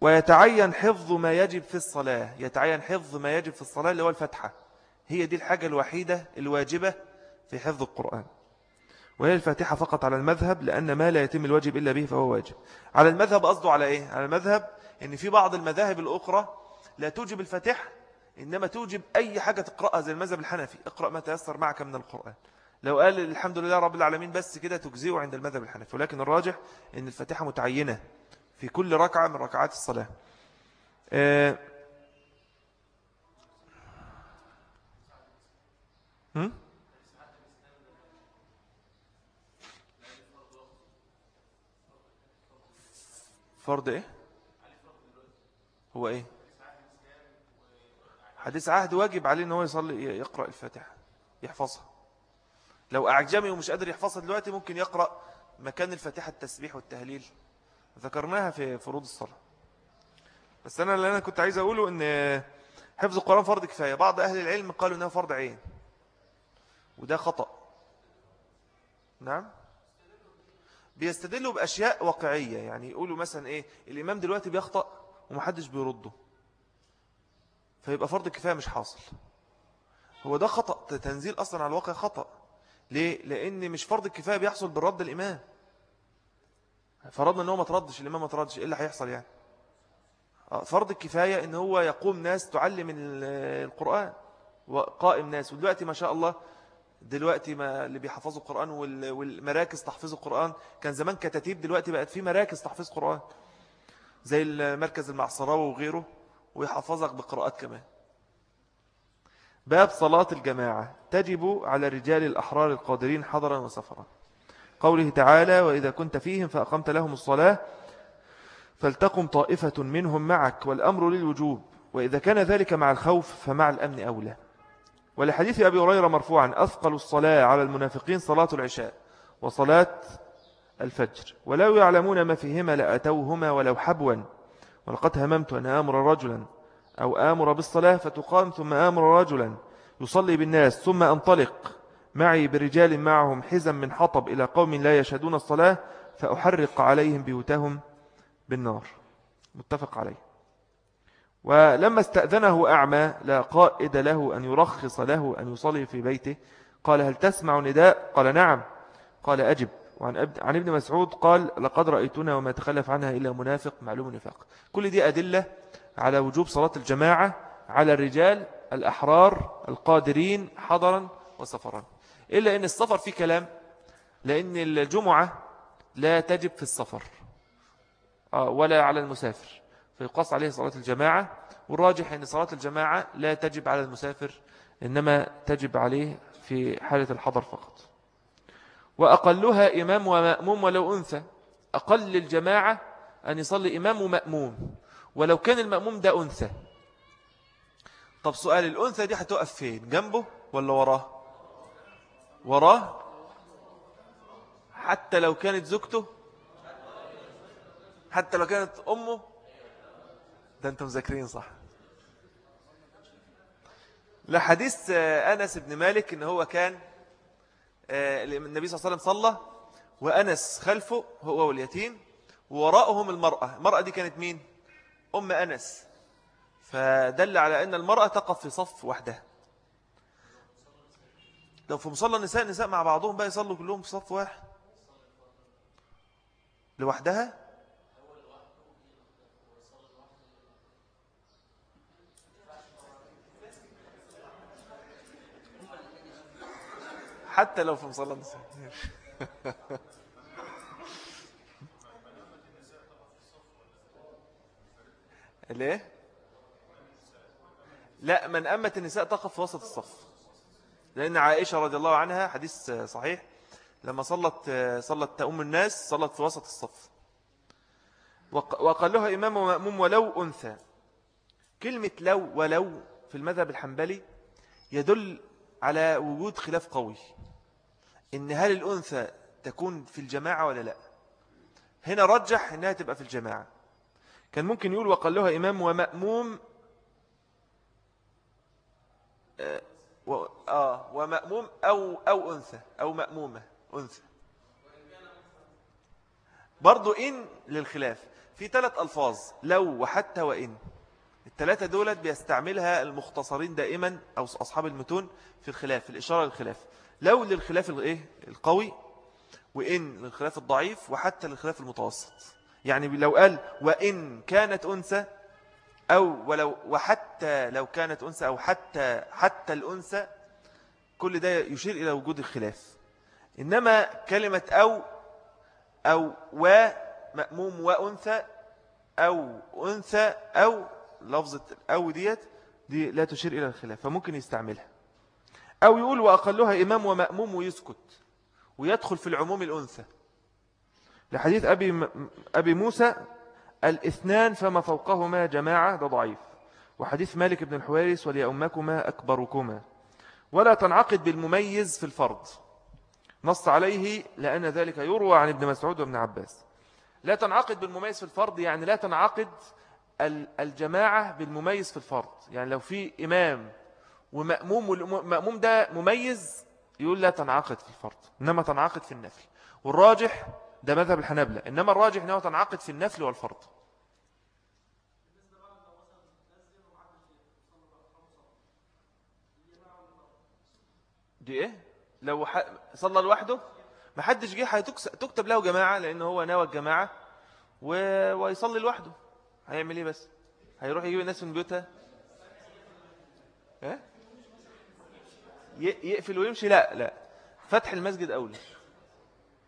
ويتعين حفظ ما يجب في الصلاة. يتعين حفظ ما يجب في الصلاة اللي هو الفتحة هي دي الحاجة الوحيدة الواجبة في حفظ القرآن. وهي الفاتحة فقط على المذهب لأن ما لا يتم الواجب إلا به فهو واجب. على المذهب قصده على إيه؟ على المذهب إن في بعض المذاهب الأخرى لا توجب الفاتحة إنما توجب أي حاجة تقرأها زي المذهب الحنفي. اقرأ ما تيسر معك من القرآن. لو قال الحمد لله رب العالمين بس كده تجزيه عند المذهب الحنفي. ولكن الراجح أن الفاتحة متعينة في كل ركعة من ركعات الصلاة. آه، هم؟ فرض إيه؟ هو إيه؟ حديث عهد واجب عليه إن هو يصلي يقرأ الفاتحة يحفظها. لو أعجمي ومش قادر يحفظها دلوقتي ممكن يقرأ مكان الفاتحة التسبيح والتهليل. ذكرناها في فروض الصلاة. بس أنا اللي أنا كنت عايز أقوله أن حفظ القرآن فرض كفاية. بعض أهل العلم قالوا أنه فرض عين. وده خطأ. نعم؟ بيستدلوا بأشياء واقعية. يعني يقولوا مثلا إيه الإمام دلوقتي بيخطأ ومحدش بيرده. فيبقى فرض كفاية مش حاصل. هو ده خطأ تنزيل أصلا على الواقع خطأ. ليه؟ لأن مش فرض الكفاية بيحصل بالرد الإمام. فرضنا أنه ما تردش الإمام ما تردش إيه اللي هيحصل يعني؟ آه، فرض الكفاية أن هو يقوم ناس تعلم القرآن وقائم ناس. ودلوقتي ما شاء الله دلوقتي ما اللي بيحفظوا القرآن والمراكز تحفيظ القرآن. كان زمان كتاتيب دلوقتي بقت في مراكز تحفيظ القرآن زي المركز المعصراوي وغيره ويحفظك بقراءات كمان. باب صلاة الجماعة. تجب على رجال الأحرار القادرين حضرا وسفرا. قوله تعالى وإذا كنت فيهم فأقمت لهم الصلاة فلتقم طائفة منهم معك والأمر للوجوب. وإذا كان ذلك مع الخوف فمع الأمن أولى. ولحديث أبي هريرة مرفوعا أثقل الصلاة على المنافقين صلاة العشاء وصلاة الفجر. ولو يعلمون ما فيهما لأتوهما ولو حبوا. ولقد هممت أن آمر رجلا أو آمر بالصلاة فتقام ثم آمر رجلا. يصلي بالناس ثم أنطلق. معي برجال معهم حزم من حطب إلى قوم لا يشهدون الصلاة فأحرق عليهم بيوتهم بالنار. متفق عليه. ولما استأذنه أعمى لا قائد له أن يرخص له أن يصلي في بيته. قال هل تسمع نداء؟ قال نعم. قال أجب. وعن عن ابن مسعود قال لقد رأيتنا وما تخلف عنها إلا منافق معلوم نفاق. كل دي أدلة على وجوب صلاة الجماعة على الرجال الأحرار القادرين حضرا وسفرا. إلا أن السفر فيه كلام لأن الجمعة لا تجب في السفر آه، ولا على المسافر. فيقص عليه صلاة الجماعة والراجح أن صلاة الجماعة لا تجب على المسافر إنما تجب عليه في حالة الحضر فقط. وأقلها إمام ومأموم ولو أنثى. أقل الجماعة أن يصلي إمام ومأموم ولو كان المأموم ده أنثى. طب سؤال الأنثى دي هتقف فين؟ جنبه ولا وراه؟ وراه؟ حتى لو كانت زوجته؟ حتى لو كانت أمه؟ ده أنتم مذاكرين صح؟ لحديث أنس بن مالك إن هو كان آه، النبي صلى الله عليه وسلم صلى وأنس خلفه هو واليتيم ووراءهم المرأة. المرأة دي كانت مين؟ أم أنس. فدل على أن المرأة تقف في صف وحدها. لو في مصلى النساء النساء مع بعضهم بقى يصلوا كلهم في صف واحد. لوحدها؟ حتى لو في مصلى النساء ليه؟ لا من أمت النساء تقف في وسط الصف. لأن عائشة رضي الله عنها حديث صحيح لما صلت صلت أم الناس صلت في وسط الصف. وقال لها إمام ومأموم ولو أنثى. كلمة لو ولو في المذهب الحنبلي يدل على وجود خلاف قوي. إن هل الأنثى تكون في الجماعة ولا لا؟ هنا رجح إنها تبقى في الجماعة. كان ممكن يقول وقال لها إمام ومأموم آه, آه ومأموم أو, أو أنثى أو مأمومة أنثى. برضو إن للخلاف. في ثلاث ألفاظ لو وحتى وإن. الثلاثة دولت بيستعملها المختصرين دائما أو أصحاب المتون في الخلاف في الإشارة للخلاف. لو للخلاف الإيه القوي وإن للخلاف الضعيف وحتى للخلاف المتوسط. يعني لو قال وإن كانت أنثى أو ولو وحتى لو كانت أنثى أو حتى حتى الأنثى كل ده يشير إلى وجود الخلاف. إنما كلمة أو أو ومأموم وأنثى أو أنثى أو لفظة أو ديت دي لا تشير إلى الخلاف فممكن يستعملها. أو يقول وأقلها إمام ومأموم ويسكت ويدخل في العموم الأنثى. لحديث أبي, أبي موسى الإثنان فما فوقهما جماعة ده ضعيف. وحديث مالك بن الحوارس وليأمكما أكبركما. ولا تنعقد بالمميز في الفرض. نص عليه لأن ذلك يروى عن ابن مسعود وابن عباس. لا تنعقد بالمميز في الفرض يعني لا تنعقد الجماعة بالمميز في الفرض. يعني لو في إمام ومأموم والمأموم ده مميز يقول لا تنعقد في الفرض إنما تنعقد في النفل. والراجح ده مذهب الحنابلة إنما الراجح أنه تنعقد في النفل والفرض. دي إيه؟ لو ح... صلى لوحده؟ ما حدش جه هتكتب له جماعة لأن هو ناوى الجماعة و... ويصلي لوحده. هيعمل إيه بس؟ هيروح يجيب الناس من بيوتها؟ إيه؟ يقفل ويمشي؟ لا لا. فتح المسجد أولى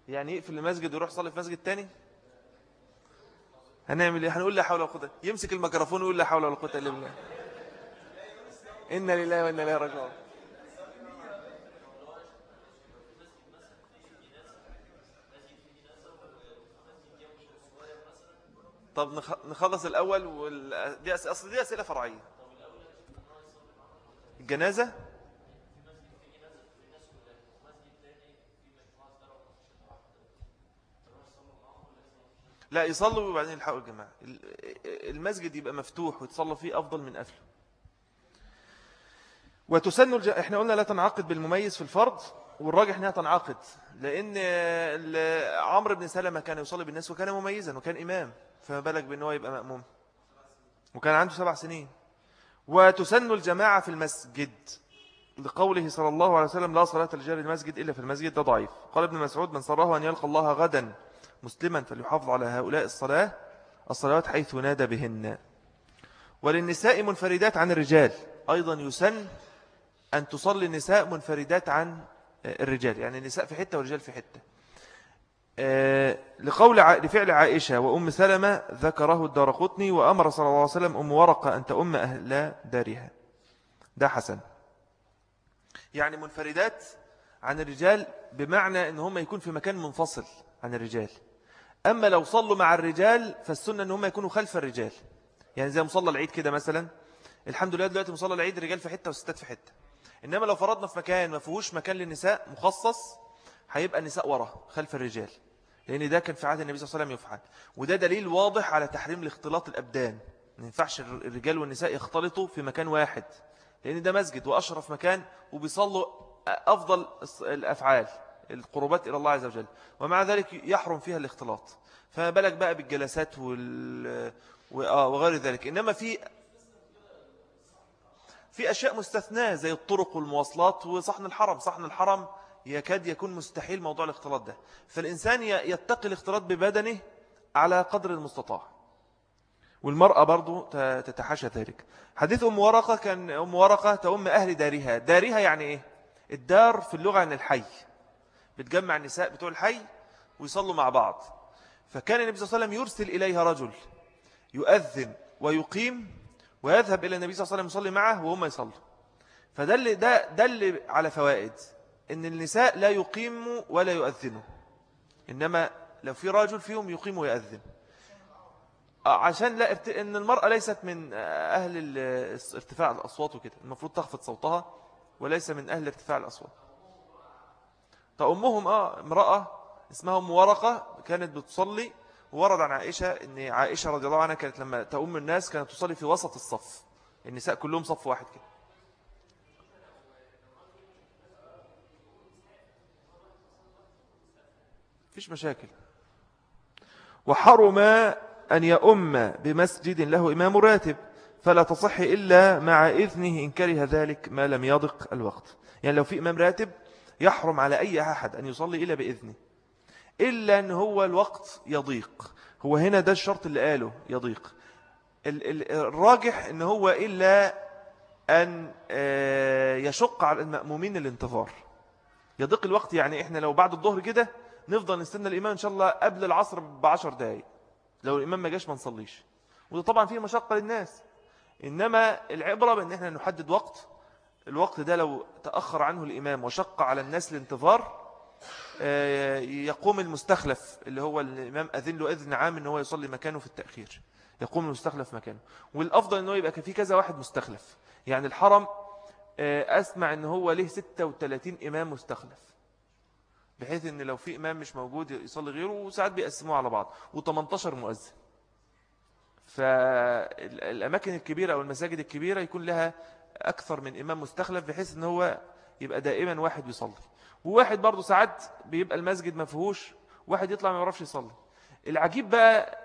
يعني يقفل المسجد ويروح يصلي في مسجد تاني؟ هنعمل إيه؟ هنقول لا حول ولا قوة. يمسك الميكروفون ويقول لا حول ولا قوة إلا بالله. إنا لله وإنا إليه راجعون. طب نخلص الأول وال... دي أصل دي أسئلة فرعية. الجنازة؟ لا يصلوا وبعدين يلحقوا الجماعة. المسجد يبقى مفتوح ويتصلى فيه أفضل من قفله وتسن الج... إحنا قلنا لا تنعقد بالمميز في الفرض والراجح إنها تنعقد لأن عمرو بن سلمة كان يصلي بالناس وكان مميزا وكان إمام فما بالك بأنه يبقى مأموم. وكان عنده سبع سنين. وتسن الجماعة في المسجد لقوله صلى الله عليه وسلم لا صلاة لجار المسجد إلا في المسجد ده ضعيف. قال ابن مسعود من صره أن يلقى الله غدا. مسلما فليحافظ على هؤلاء الصلاة الصلوات حيث نادى بهن. وللنساء منفردات عن الرجال. أيضا يسن أن تصلي النساء منفردات عن الرجال. يعني النساء في حتة والرجال في حتة. آه، لقول لفعل عائشة وأم سلمة ذكره الدار قطني وأمر صلى الله عليه وسلم أم ورقة أن تأم أهل دارها. ده حسن. يعني منفردات عن الرجال بمعنى أن هم يكون في مكان منفصل عن الرجال. أما لو صلوا مع الرجال فالسنة أن هم يكونوا خلف الرجال. يعني زي مصلى العيد كده مثلا الحمد لله دلوقتي مصلى العيد الرجال في حتة والستات في حتة. إنما لو فرضنا في مكان ما فيهوش مكان للنساء مخصص هيبقى النساء ورا خلف الرجال. لأن ده كان في عهد النبي صلى الله عليه وسلم يفعل. وده دليل واضح على تحريم الاختلاط الأبدان. ما ينفعش الرجال والنساء يختلطوا في مكان واحد. لأن ده مسجد وأشرف مكان وبيصلوا أفضل الأفعال. القربات إلى الله عز وجل. ومع ذلك يحرم فيها الاختلاط. فما بالك بقى بالجلسات. آه، وغير ذلك. إنما في في أشياء مستثناة زي الطرق والمواصلات وصحن الحرم. صحن الحرم يكاد يكون مستحيل موضوع الاختلاط ده. فالإنسان يتقي الاختلاط ببدنه على قدر المستطاع. والمرأة برضو تتحاشى ذلك. حديث أم ورقة كان أم ورقة تأم أهل دارها دارها يعني إيه؟ الدار في اللغة عن الحي. بتجمع النساء بتوع الحي ويصلوا مع بعض. فكان النبي صلى الله عليه وسلم يرسل إليها رجل يؤذن ويقيم ويذهب إلى النبي صلى الله عليه وسلم يصلي معه وهم يصلوا. فدل ده دل على فوائد إن النساء لا يقيموا ولا يؤذنوا إنما لو في رجل فيهم يقيم ويؤذن. عشان لا ارت... إن المرأة ليست من أهل ارتفاع الأصوات وكده المفروض تخفض صوتها وليس من أهل ارتفاع الأصوات. فأمهم آه امرأة اسمها أم ورقة كانت بتصلي ورد عن عائشة أن عائشة رضي الله عنها كانت لما تأم الناس كانت تصلي في وسط الصف النساء كلهم صف واحد كده. فيش مشاكل. وحرم أن يؤم بمسجد له إمام راتب فلا تصح إلا مع إذنه إن كره ذلك ما لم يضق الوقت. يعني لو في إمام راتب يحرم على أي أحد أن يصلي إلا بإذنه. إلا أن هو الوقت يضيق. هو هنا ده الشرط اللي قاله يضيق. الراجح أن هو إلا أن آه، يشق على المأمومين الانتظار. يضيق الوقت يعني إحنا لو بعد الظهر كده نفضل نستنى الإمام إن شاء الله قبل العصر بعشر دقايق. لو الإمام ما جاش ما نصليش. وده طبعا فيه مشقة للناس. إنما العبرة بأن إحنا نحدد وقت الوقت ده لو تأخر عنه الإمام وشق على الناس الانتظار آه، يقوم المستخلف اللي هو الإمام أذن له إذن عام أنه يصلي مكانه في التأخير. يقوم المستخلف مكانه. والأفضل أنه يبقى في كذا واحد مستخلف. يعني الحرم آه، أسمع أنه هو له 36 إمام مستخلف. بحيث أن لو في إمام مش موجود يصلي غيره وساعات بيقسموه على بعض. و18 مؤذن. فالأماكن الكبيرة أو المساجد الكبيرة يكون لها أكثر من إمام مستخلف بحيث أن هو يبقى دائما واحد بيصلي وواحد برضو ساعات بيبقى المسجد ما فيهوش واحد يطلع ما يعرفش يصلي. العجيب بقى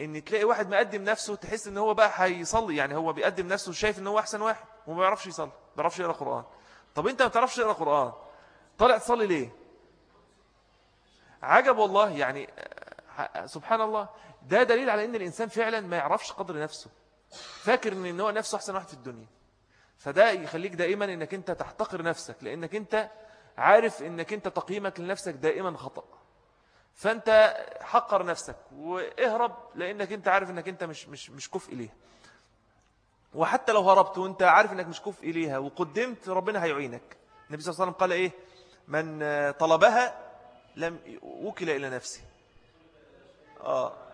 إن تلاقي واحد مقدم نفسه تحس إن هو بقى هيصلي يعني هو بيقدم نفسه شايف إن هو أحسن واحد وما بيعرفش يصلي ما بيعرفش يقرأ قرآن. طب أنت ما بتعرفش تقرأ قرآن طالع تصلي ليه؟ عجب والله يعني سبحان الله ده دليل على إن الإنسان فعلا ما يعرفش قدر نفسه. فاكر إن هو نفسه أحسن واحد في الدنيا. فده يخليك دائما إنك أنت تحتقر نفسك لأنك أنت عارف إنك أنت تقييمك لنفسك دائما خطأ. فأنت حقر نفسك واهرب لأنك أنت عارف إنك أنت مش مش مش كفء ليها وحتى لو هربت وأنت عارف إنك مش كفء ليها وقدمت ربنا هيعينك. النبي صلى الله عليه وسلم قال إيه؟ من طلبها لم وكل إلى نفسه آه.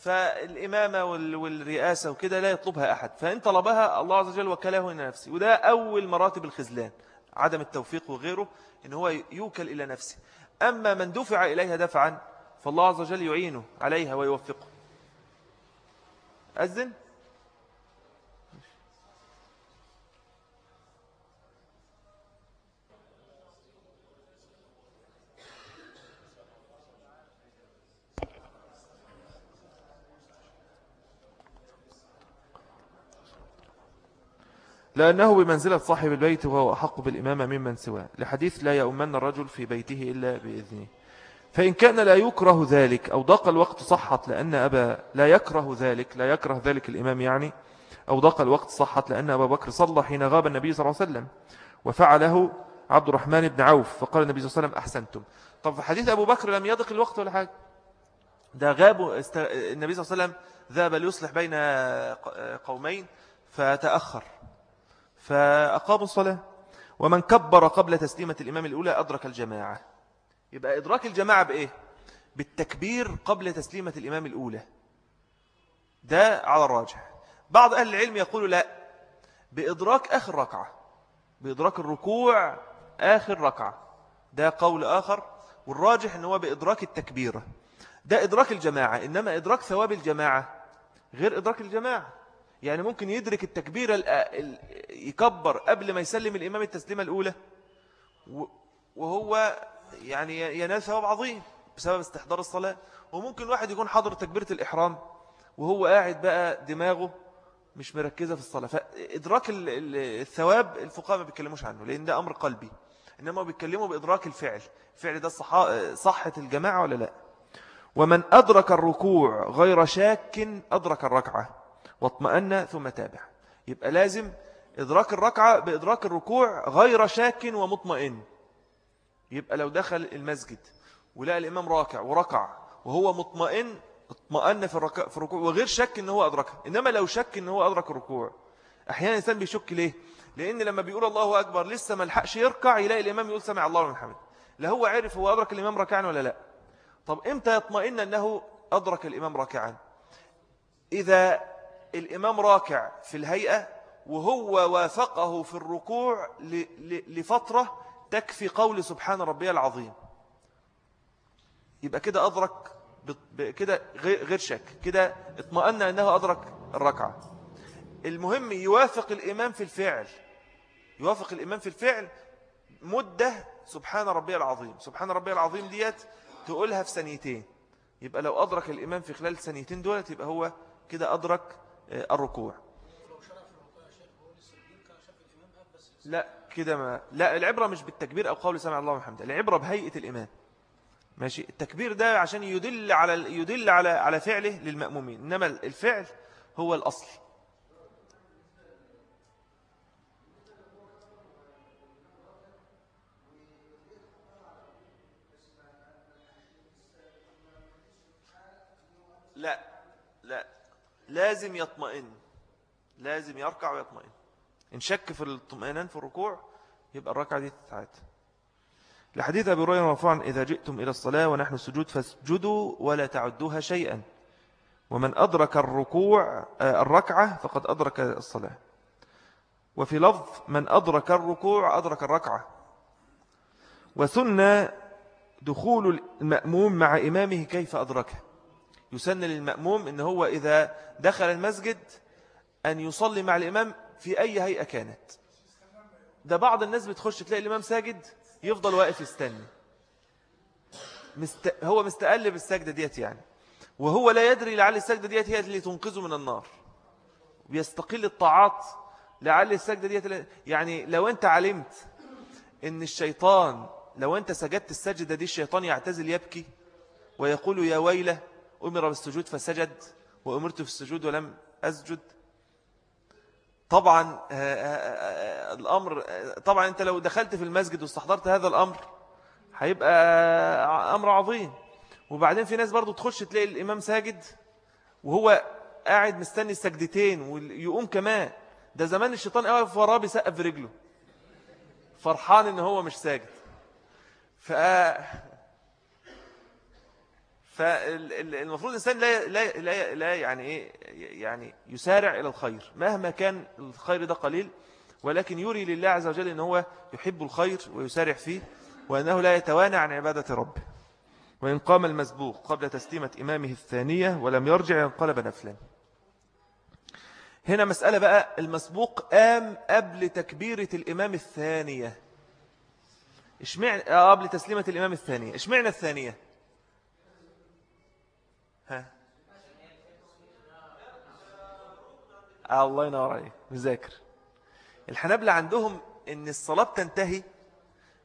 فالإمامة والرئاسة وكده لا يطلبها أحد. فإن طلبها الله عز وجل وكله إلى نفسه وده أول مراتب الخزلان عدم التوفيق وغيره إن هو يوكل إلى نفسه. أما من دفع إليها دفعا فالله عز وجل يعينه عليها ويوفقه. أذن؟ لأنه بمنزلة صاحب البيت وهو أحق بالإمامة ممن سواه. لحديث لا يؤمن الرجل في بيته إلا بإذنه. فإن كان لا يكره ذلك أو ضاق الوقت صحت لأن أبا لا يكره ذلك لا يكره ذلك الإمام يعني أو ضاق الوقت صحت لأن أبا بكر صلى حين غاب النبي صلى الله عليه وسلم وفعله عبد الرحمن بن عوف فقال النبي صلى الله عليه وسلم أحسنتم. طب في حديث أبو بكر لم يضق الوقت ولا حاجة؟ ده غاب النبي صلى الله عليه وسلم ذهب ليصلح بين قومين فتأخر. فأقاموا الصلاة. ومن كبر قبل تسليمة الإمام الأولى أدرك الجماعة. يبقى إدراك الجماعة بإيه؟ بالتكبير قبل تسليمة الإمام الأولى. ده على الراجح. بعض أهل العلم يقول لا بإدراك آخر ركعة. بإدراك الركوع آخر ركعة. ده قول آخر والراجح أنه بإدراك التكبيرة ده إدراك الجماعة إنما إدراك ثواب الجماعة غير إدراك الجماعة. يعني ممكن يدرك التكبيرة يكبر قبل ما يسلم الإمام التسليمة الأولى. وهو يعني ينال ثواب عظيم بسبب استحضار الصلاة. وممكن واحد يكون حاضر تكبيرة الإحرام وهو قاعد بقى دماغه مش مركزة في الصلاة. فإدراك الثواب الفقهاء ما بيتكلموش عنه لأن ده أمر قلبي. إنما بيتكلموا بإدراك الفعل. الفعل ده صحة الجماعة ولا لا؟ ومن أدرك الركوع غير شاك أدرك الركعة. واطمأن ثم تابع. يبقى لازم إدراك الركعة بإدراك الركوع غير شاك ومطمئن. يبقى لو دخل المسجد ولقى الإمام راكع وركع وهو مطمئن اطمأن في الركوع وغير شك إن هو أدركها. إنما لو شك إن هو أدرك الركوع أحيانا الإنسان بيشك ليه؟ لأن لما بيقول الله أكبر لسه ما لحقش يركع يلاقي الإمام يقول سمع الله من حمد لا هو عارف هو أدرك الإمام ركعا ولا لا. طب إمتى يطمئن أنه أدرك الإمام ركعا إذا الإمام راكع في الهيئة وهو وافقه في الركوع لفترة تكفي قول سبحان ربي العظيم. يبقى كده أدرك كده غير شك. كده اطمأن أنه أدرك الركعة. المهم يوافق الإمام في الفعل. يوافق الإمام في الفعل مدة سبحان ربي العظيم. سبحان ربي العظيم ديت تقولها في ثانيتين. يبقى لو أدرك الإمام في خلال ثانيتين دولت يبقى هو كده أدرك الركوع. لا كده ما لا العبرة مش بالتكبير أو قول سمع الله وحمد العبرة بهيئة الإمام. ماشي؟ التكبير ده عشان يدل على يدل على على فعله للمأمومين إنما الفعل هو الأصل. لا. لازم يطمئن. لازم يركع ويطمئن. إن شك في الاطمئنان في الركوع يبقى الركعة دي تتعاد. لحديث أبي هريرة مرفوعا إذا جئتم إلى الصلاة ونحن سجود فاسجدوا ولا تعدوها شيئا. ومن أدرك الركوع آه، الركعة فقد أدرك الصلاة. وفي لفظ من أدرك الركوع أدرك الركعة. وسن دخول المأموم مع إمامه كيف أدركه؟ يسن للمأموم إن هو إذا دخل المسجد أن يصلي مع الإمام في أي هيئة كانت. ده بعض الناس بتخش تلاقي الإمام ساجد يفضل واقف يستني. مست... هو مستقل بالسجدة ديت يعني. وهو لا يدري لعل السجدة ديت هي اللي تنقذه من النار. بيستقل الطاعات لعل السجدة ديت يعني لو أنت علمت إن الشيطان لو أنت سجدت السجدة دي الشيطان يعتزل يبكي ويقول يا ويله أمر بالسجود فسجد وأمرت في السجود ولم أسجد. طبعا آه، آه، آه، الأمر طبعا أنت لو دخلت في المسجد واستحضرت هذا الأمر هيبقى أمر عظيم. وبعدين في ناس برضو تخش تلاقي الإمام ساجد وهو قاعد مستني السجدتين ويقوم كمان. ده زمان الشيطان قوي وراه بيسقف رجله فرحان إن هو مش ساجد. ف فالمفروض الإنسان لا, لا, لا, لا يعني, إيه يعني يسارع إلى الخير. مهما كان الخير ده قليل ولكن يري لله عز وجل أنه هو يحب الخير ويسارع فيه وأنه لا يتوانى عن عبادة ربه. وإن قام المسبوق قبل تسليمة إمامه الثانية ولم يرجع ينقلب نفلا. هنا مسألة بقى المسبوق قام قبل تكبيرة الإمام الثانية. آه، قبل تسليمة الإمام الثانية. اشمعنى الثانية؟ الله ينور عليك. مذاكر. الحنابلة عندهم إن الصلاة بتنتهي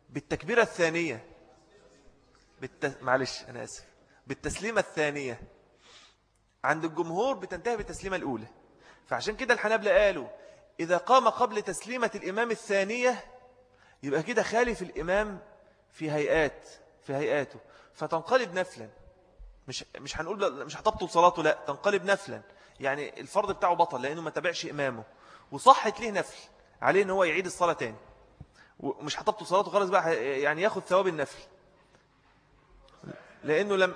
بالتكبيرة الثانية. بالت... معلش أنا أسف. بالتسليمة الثانية. عند الجمهور بتنتهي بالتسليمة الأولى. فعشان كده الحنابلة قالوا إذا قام قبل تسليمة الإمام الثانية يبقى كده خالف الإمام في هيئات في هيئاته. فتنقلب نفلا. مش مش هنقول مش هتبطل صلاته لأ تنقلب نفلا. يعني الفرض بتاعه بطل لأنه ما تابعش إمامه. وصحت ليه نفل عليه إن هو يعيد الصلاة تاني. ومش هتبطل صلاته خالص بقى يعني ياخد ثواب النفل. لأنه لم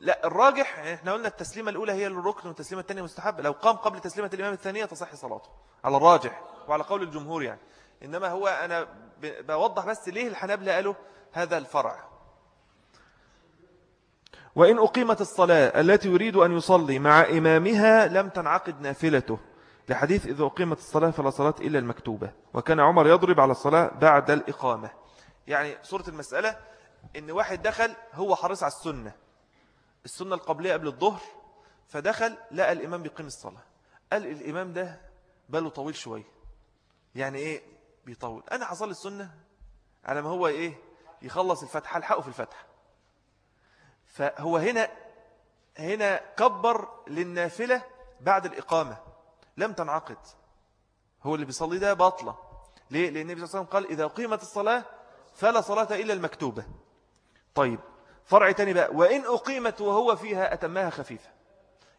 لا الراجح إحنا قلنا التسليمة الأولى هي الركن والتسليمة الثانية مستحبة. لو قام قبل تسليمة الإمام الثانية تصحي صلاته. على الراجح وعلى قول الجمهور يعني. إنما هو أنا بوضح بس ليه الحنابلة قالوا هذا الفرع. وإن أقيمت الصلاة التي يريد أن يصلي مع إمامها لم تنعقد نافلته. لحديث إذا أقيمت الصلاة فلا صلاة إلا المكتوبة. وكان عمر يضرب على الصلاة بعد الإقامة. يعني صورة المسألة إن واحد دخل هو حرص على السنة. السنة القبلية قبل الظهر فدخل لقى الإمام بيقيم الصلاة. قال الإمام ده باله طويل شوية. يعني إيه؟ بيطول. أنا حصل السنة على ما هو إيه؟ يخلص الفتحة ألحقه في الفتحة فهو هنا هنا كبر للنافلة بعد الإقامة. لم تنعقد. هو اللي بيصلي ده باطلة. ليه؟ لأن النبي صلى الله عليه وسلم قال إذا قيمت الصلاة فلا صلاة إلا المكتوبة. طيب فرع تاني بقى. وإن أقيمت وهو فيها أتمها خفيفة.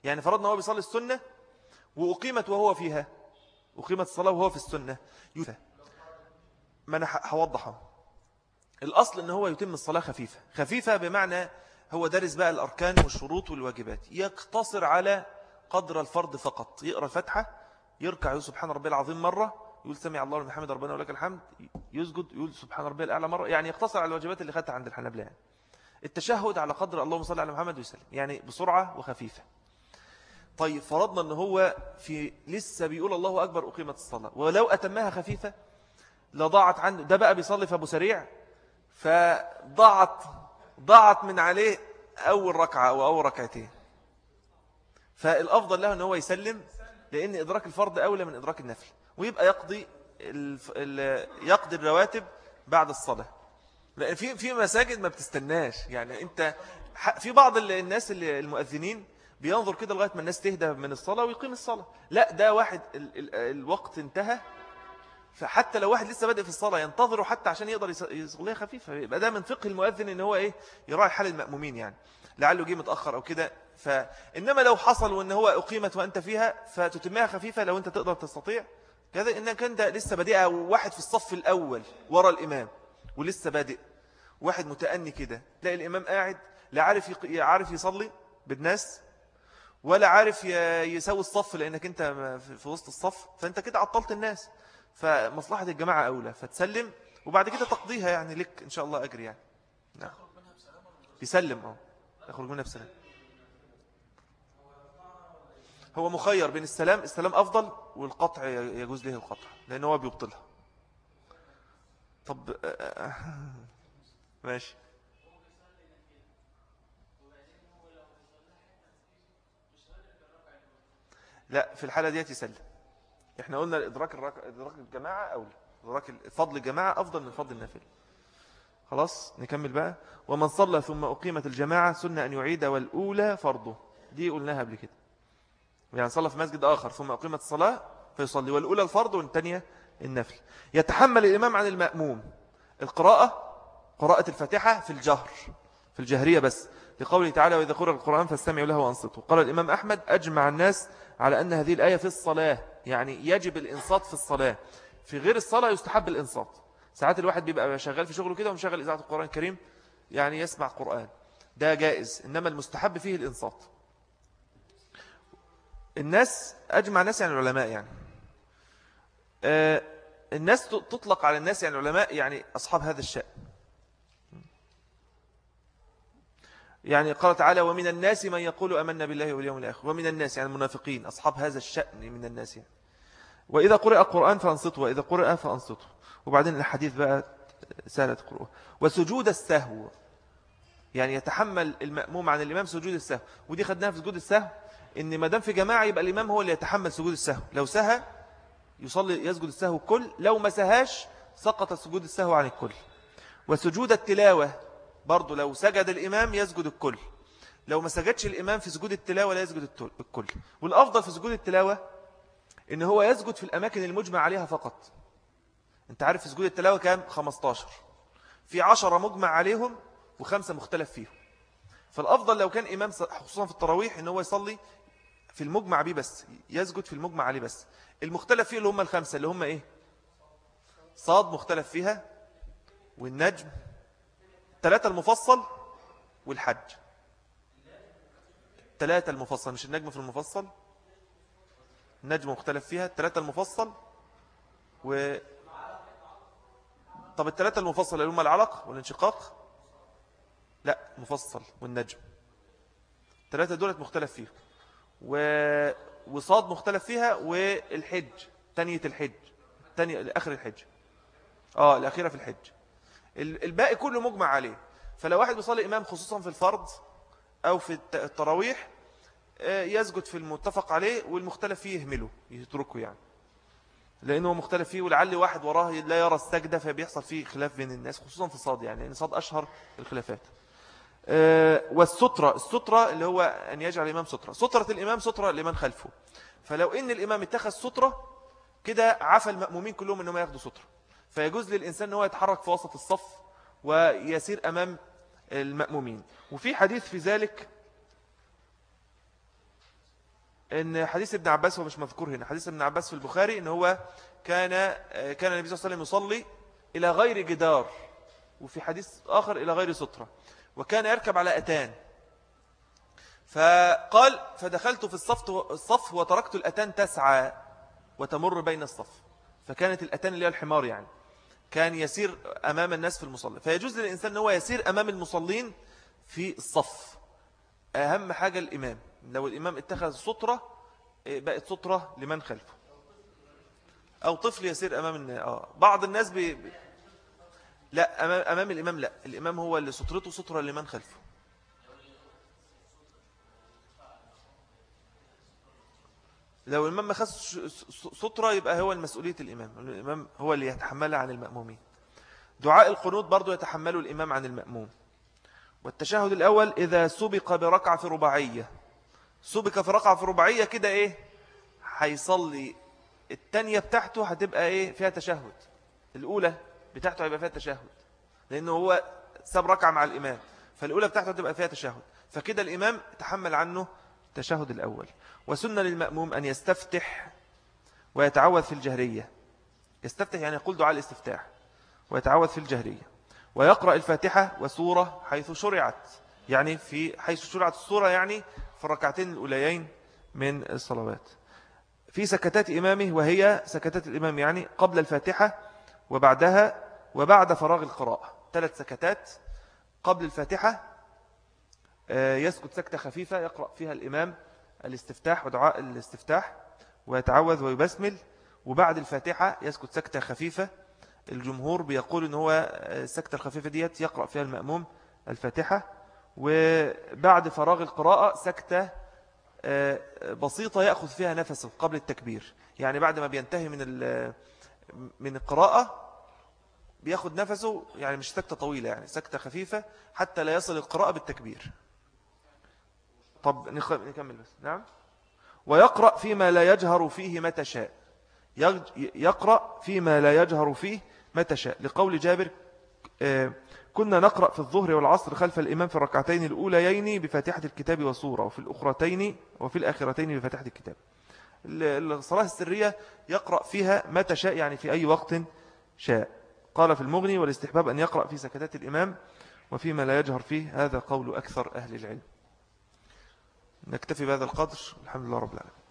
يعني فرضنا هو بيصلي السنة وأقيمت وهو فيها. أقيمت الصلاة وهو في السنة. يوفى ما أنا هوضحه. الأصل أنه هو يتم الصلاة خفيفة. خفيفة بمعنى هو دارس بقى الأركان والشروط والواجبات. يقتصر على قدر الفرض فقط. يقرأ الفتحة يركع يقول سبحان ربي العظيم مرة يقول سمع الله حمد ربنا ولك الحمد يسجد يقول سبحان ربي الأعلى مرة. يعني يقتصر على الواجبات اللي خدتها عند الحنابلة. يعني. التشهد على قدر اللهم صل على محمد وسلم. يعني بسرعة وخفيفة. طيب فرضنا إن هو في لسه بيقول الله أكبر أقيمت الصلاة. ولو أتمها خفيفة لضاعت عنه. ده بقى بيصلي في أبو سريع فضاعت ضاعت من عليه أول ركعة أو أول ركعتين. فالأفضل له أن هو يسلم لأن إدراك الفرض أولى من إدراك النفل ويبقى يقضي يقضي الرواتب بعد الصلاة. لأن في في مساجد ما بتستناش. يعني أنت في بعض الناس اللي المؤذنين بينظر كده لغاية ما الناس تهدى من الصلاة ويقيم الصلاة. لا ده واحد ال ال الوقت انتهى فحتى لو واحد لسه بادئ في الصلاة ينتظره حتى عشان يقدر يصليها خفيفة يبقى ده من فقه المؤذن إن هو إيه؟ يراعي حال المأمومين يعني لعله جه متأخر أو كده. فإنما لو حصل وإن هو أقيمت وأنت فيها فتتمها خفيفة لو أنت تقدر تستطيع. كذا إنك أنت لسه بادئ واحد في الصف الأول ورا الإمام ولسه بادئ. واحد متأني كده تلاقي الإمام قاعد لا عارف يعرف يصلي بالناس ولا عارف يسوي الصف لأنك أنت في وسط الصف فأنت كده عطلت الناس. فمصلحة الجماعة أولى فتسلم وبعد كده تقضيها يعني لك إن شاء الله أجر يعني. نعم. يسلم أه. يخرج منها بسلام. هو مخير بين السلام السلام أفضل والقطع يجوز له القطع لأنه هو بيبطلها. طب ماشي. لا في الحالة ديت يسلم. إحنا قلنا الإدراك إدراك الجماعة أو إدراك فضل الجماعة أفضل من فضل النافل خلاص؟ نكمل بقى. ومن صلى ثم أقيمت الجماعة سنة أن يعيد والأولى فرضه. دي قلناها قبل كده. يعني صلى في مسجد آخر ثم أقيمت الصلاة فيصلي والأولى الفرض والثانية النفل يتحمل الإمام عن المأموم. القراءة قراءة الفاتحة في الجهر في الجهرية بس. لقوله تعالى وإذا قرأ القرآن فاستمعوا له وأنصتوا. قال الإمام أحمد أجمع الناس على أن هذه الآية في الصلاة. يعني يجب الإنصات في الصلاة. في غير الصلاة يستحب الإنصات. ساعات الواحد بيبقى شغال في شغله كده ومشغل إذاعة القرآن الكريم يعني يسمع قرآن. ده جائز إنما المستحب فيه الإنصات. الناس أجمع الناس يعني العلماء يعني. آه، الناس تطلق على الناس يعني العلماء يعني أصحاب هذا الشأن. يعني قال تعالى ومن الناس من يقول أمنا بالله واليوم الآخر. ومن الناس يعني المنافقين أصحاب هذا الشأن من الناس يعني. وإذا قرأ القرآن فأنصتوا وإذا قرأ فأنصتوا. وبعدين الحديث بقى سهلة قرأه وسجود السهو يعني يتحمل المأموم عن الإمام سجود السهو. ودي خدناها في سجود السهو إن ما دام في جماعة يبقى الإمام هو اللي يتحمل سجود السهو. لو سهى يصلي يسجد السهو الكل لو ما سهاش سقط سجود السهو عن الكل. وسجود التلاوة برضو لو سجد الإمام يسجد الكل. لو ما سجدش الإمام في سجود التلاوة لا يسجد الكل. والأفضل في سجود التلاوة إن هو يسجد في الأماكن المجمع عليها فقط. أنت عارف في سجود التلاوة كام؟ 15 في 10 مجمع عليهم وخمسة مختلف فيهم. فالأفضل لو كان إمام خصوصا في التراويح إن هو يصلي في المجمع بيه بس. يسجد في المجمع عليه بس. المختلف فيه اللي هم الخمسة اللي هم إيه؟ صاد مختلف فيها والنجم ثلاثة المفصل والحج. ثلاثة المفصل مش النجم في المفصل؟ النجم مختلف فيها. الثلاثة المفصل و طب الثلاثة المفصل اللي هم العلق والانشقاق؟ لا مفصل والنجم. الثلاثة دولت مختلف فيهم. و... وصاد مختلف فيها والحج تانية الحج تانية آخر الحج. آه الأخيرة في الحج. الباقي كله مجمع عليه. فلو واحد بيصلي إمام خصوصا في الفرض أو في التراويح آه، يسجد في المتفق عليه والمختلف فيه يهمله يتركه يعني. لأنه مختلف فيه ولعل واحد وراه لا يرى السجدة فبيحصل فيه خلاف بين الناس خصوصا في صاد يعني لأن صاد أشهر الخلافات. آه، والسترة السترة اللي هو أن يجعل الإمام سترة. سترة الإمام سترة لمن خلفه. فلو إن الإمام اتخذ سترة كده عفى المأمومين كلهم أنهم ياخدوا سترة. فيجوز للإنسان أنه يتحرك في وسط الصف ويسير أمام المأمومين. وفي حديث في ذلك إن حديث ابن عباس هو مش مذكور هنا. حديث ابن عباس في البخاري إن هو كان كان النبي صلى الله عليه وسلم يصلي إلى غير جدار وفي حديث آخر إلى غير سترة وكان يركب على أتان. فقال فدخلت في الصف, الصف وتركت الأتان تسعى وتمر بين الصف. فكانت الأتان اللي هي الحمار يعني. كان يسير أمام الناس في المصلى فيجوز للإنسان أنه يسير أمام المصلين في الصف. أهم حاجة الإمام. لو الإمام اتخذ سطرة إيه، بقت سطرة لمن خلفه. أو طفل يسير أمام الناس آه. بعض الناس بي... لا أمام الإمام لا. الإمام هو اللي سطرته سطرة لمن خلفه. لو الإمام ما خذ سطرة يبقى هو المسؤولية الإمام. الإمام هو اللي يتحملها عن المأمومين. دعاء القنوت برضو يتحمله الإمام عن المأموم. والتشهد الأول إذا سبق بركعة في رباعية. سبق في ركعة في رباعية كده إيه؟ هيصلي. التانية بتاعته هتبقى إيه؟ فيها تشهد. الأولى بتاعته هيبقى فيها تشهد. لأنه هو ساب ركعة مع الإمام. فالأولى بتاعته هتبقى فيها تشهد. فكده الإمام تحمل عنه التشهد الأول. وسنة للمأموم أن يستفتح ويتعوذ في الجهرية. يستفتح يعني يقول دعاء الاستفتاح. ويتعوذ في الجهرية. ويقرأ الفاتحة وسورة حيث شرعت. يعني في حيث شرعت السورة يعني في الركعتين الأوليين من الصلوات. في سكتات إمامه وهي سكتات الإمام يعني قبل الفاتحة وبعدها وبعد فراغ القراءة. ثلاث سكتات قبل الفاتحة يسكت سكتة خفيفة يقرأ فيها الإمام الاستفتاح ودعاء الاستفتاح ويتعوذ ويبسمل. وبعد الفاتحة يسكت سكتة خفيفة. الجمهور بيقول إن هو السكتة الخفيفة ديت يقرأ فيها المأموم الفاتحة. وبعد فراغ القراءة سكتة آه، بسيطة يأخذ فيها نفسه قبل التكبير. يعني بعد ما بينتهي من من القراءة بياخد نفسه يعني مش سكتة طويلة يعني سكتة خفيفة حتى لا يصل القراءة بالتكبير. طب نكمل بس. نعم. ويقرأ فيما لا يجهر فيه متى شاء يقرأ فيما لا يجهر فيه متى شاء لقول جابر آه، كنا نقرأ في الظهر والعصر خلف الإمام في الركعتين الأوليين بفاتحة الكتاب وصورة وفي الأخرتين وفي الآخرتين بفاتحة الكتاب. الصلاة السرية يقرأ فيها متى شاء يعني في أي وقت شاء. قال في المغني والاستحباب أن يقرأ في سكتات الإمام وفيما لا يجهر فيه هذا قول أكثر أهل العلم. نكتفي بهذا القدر الحمد لله رب العالمين.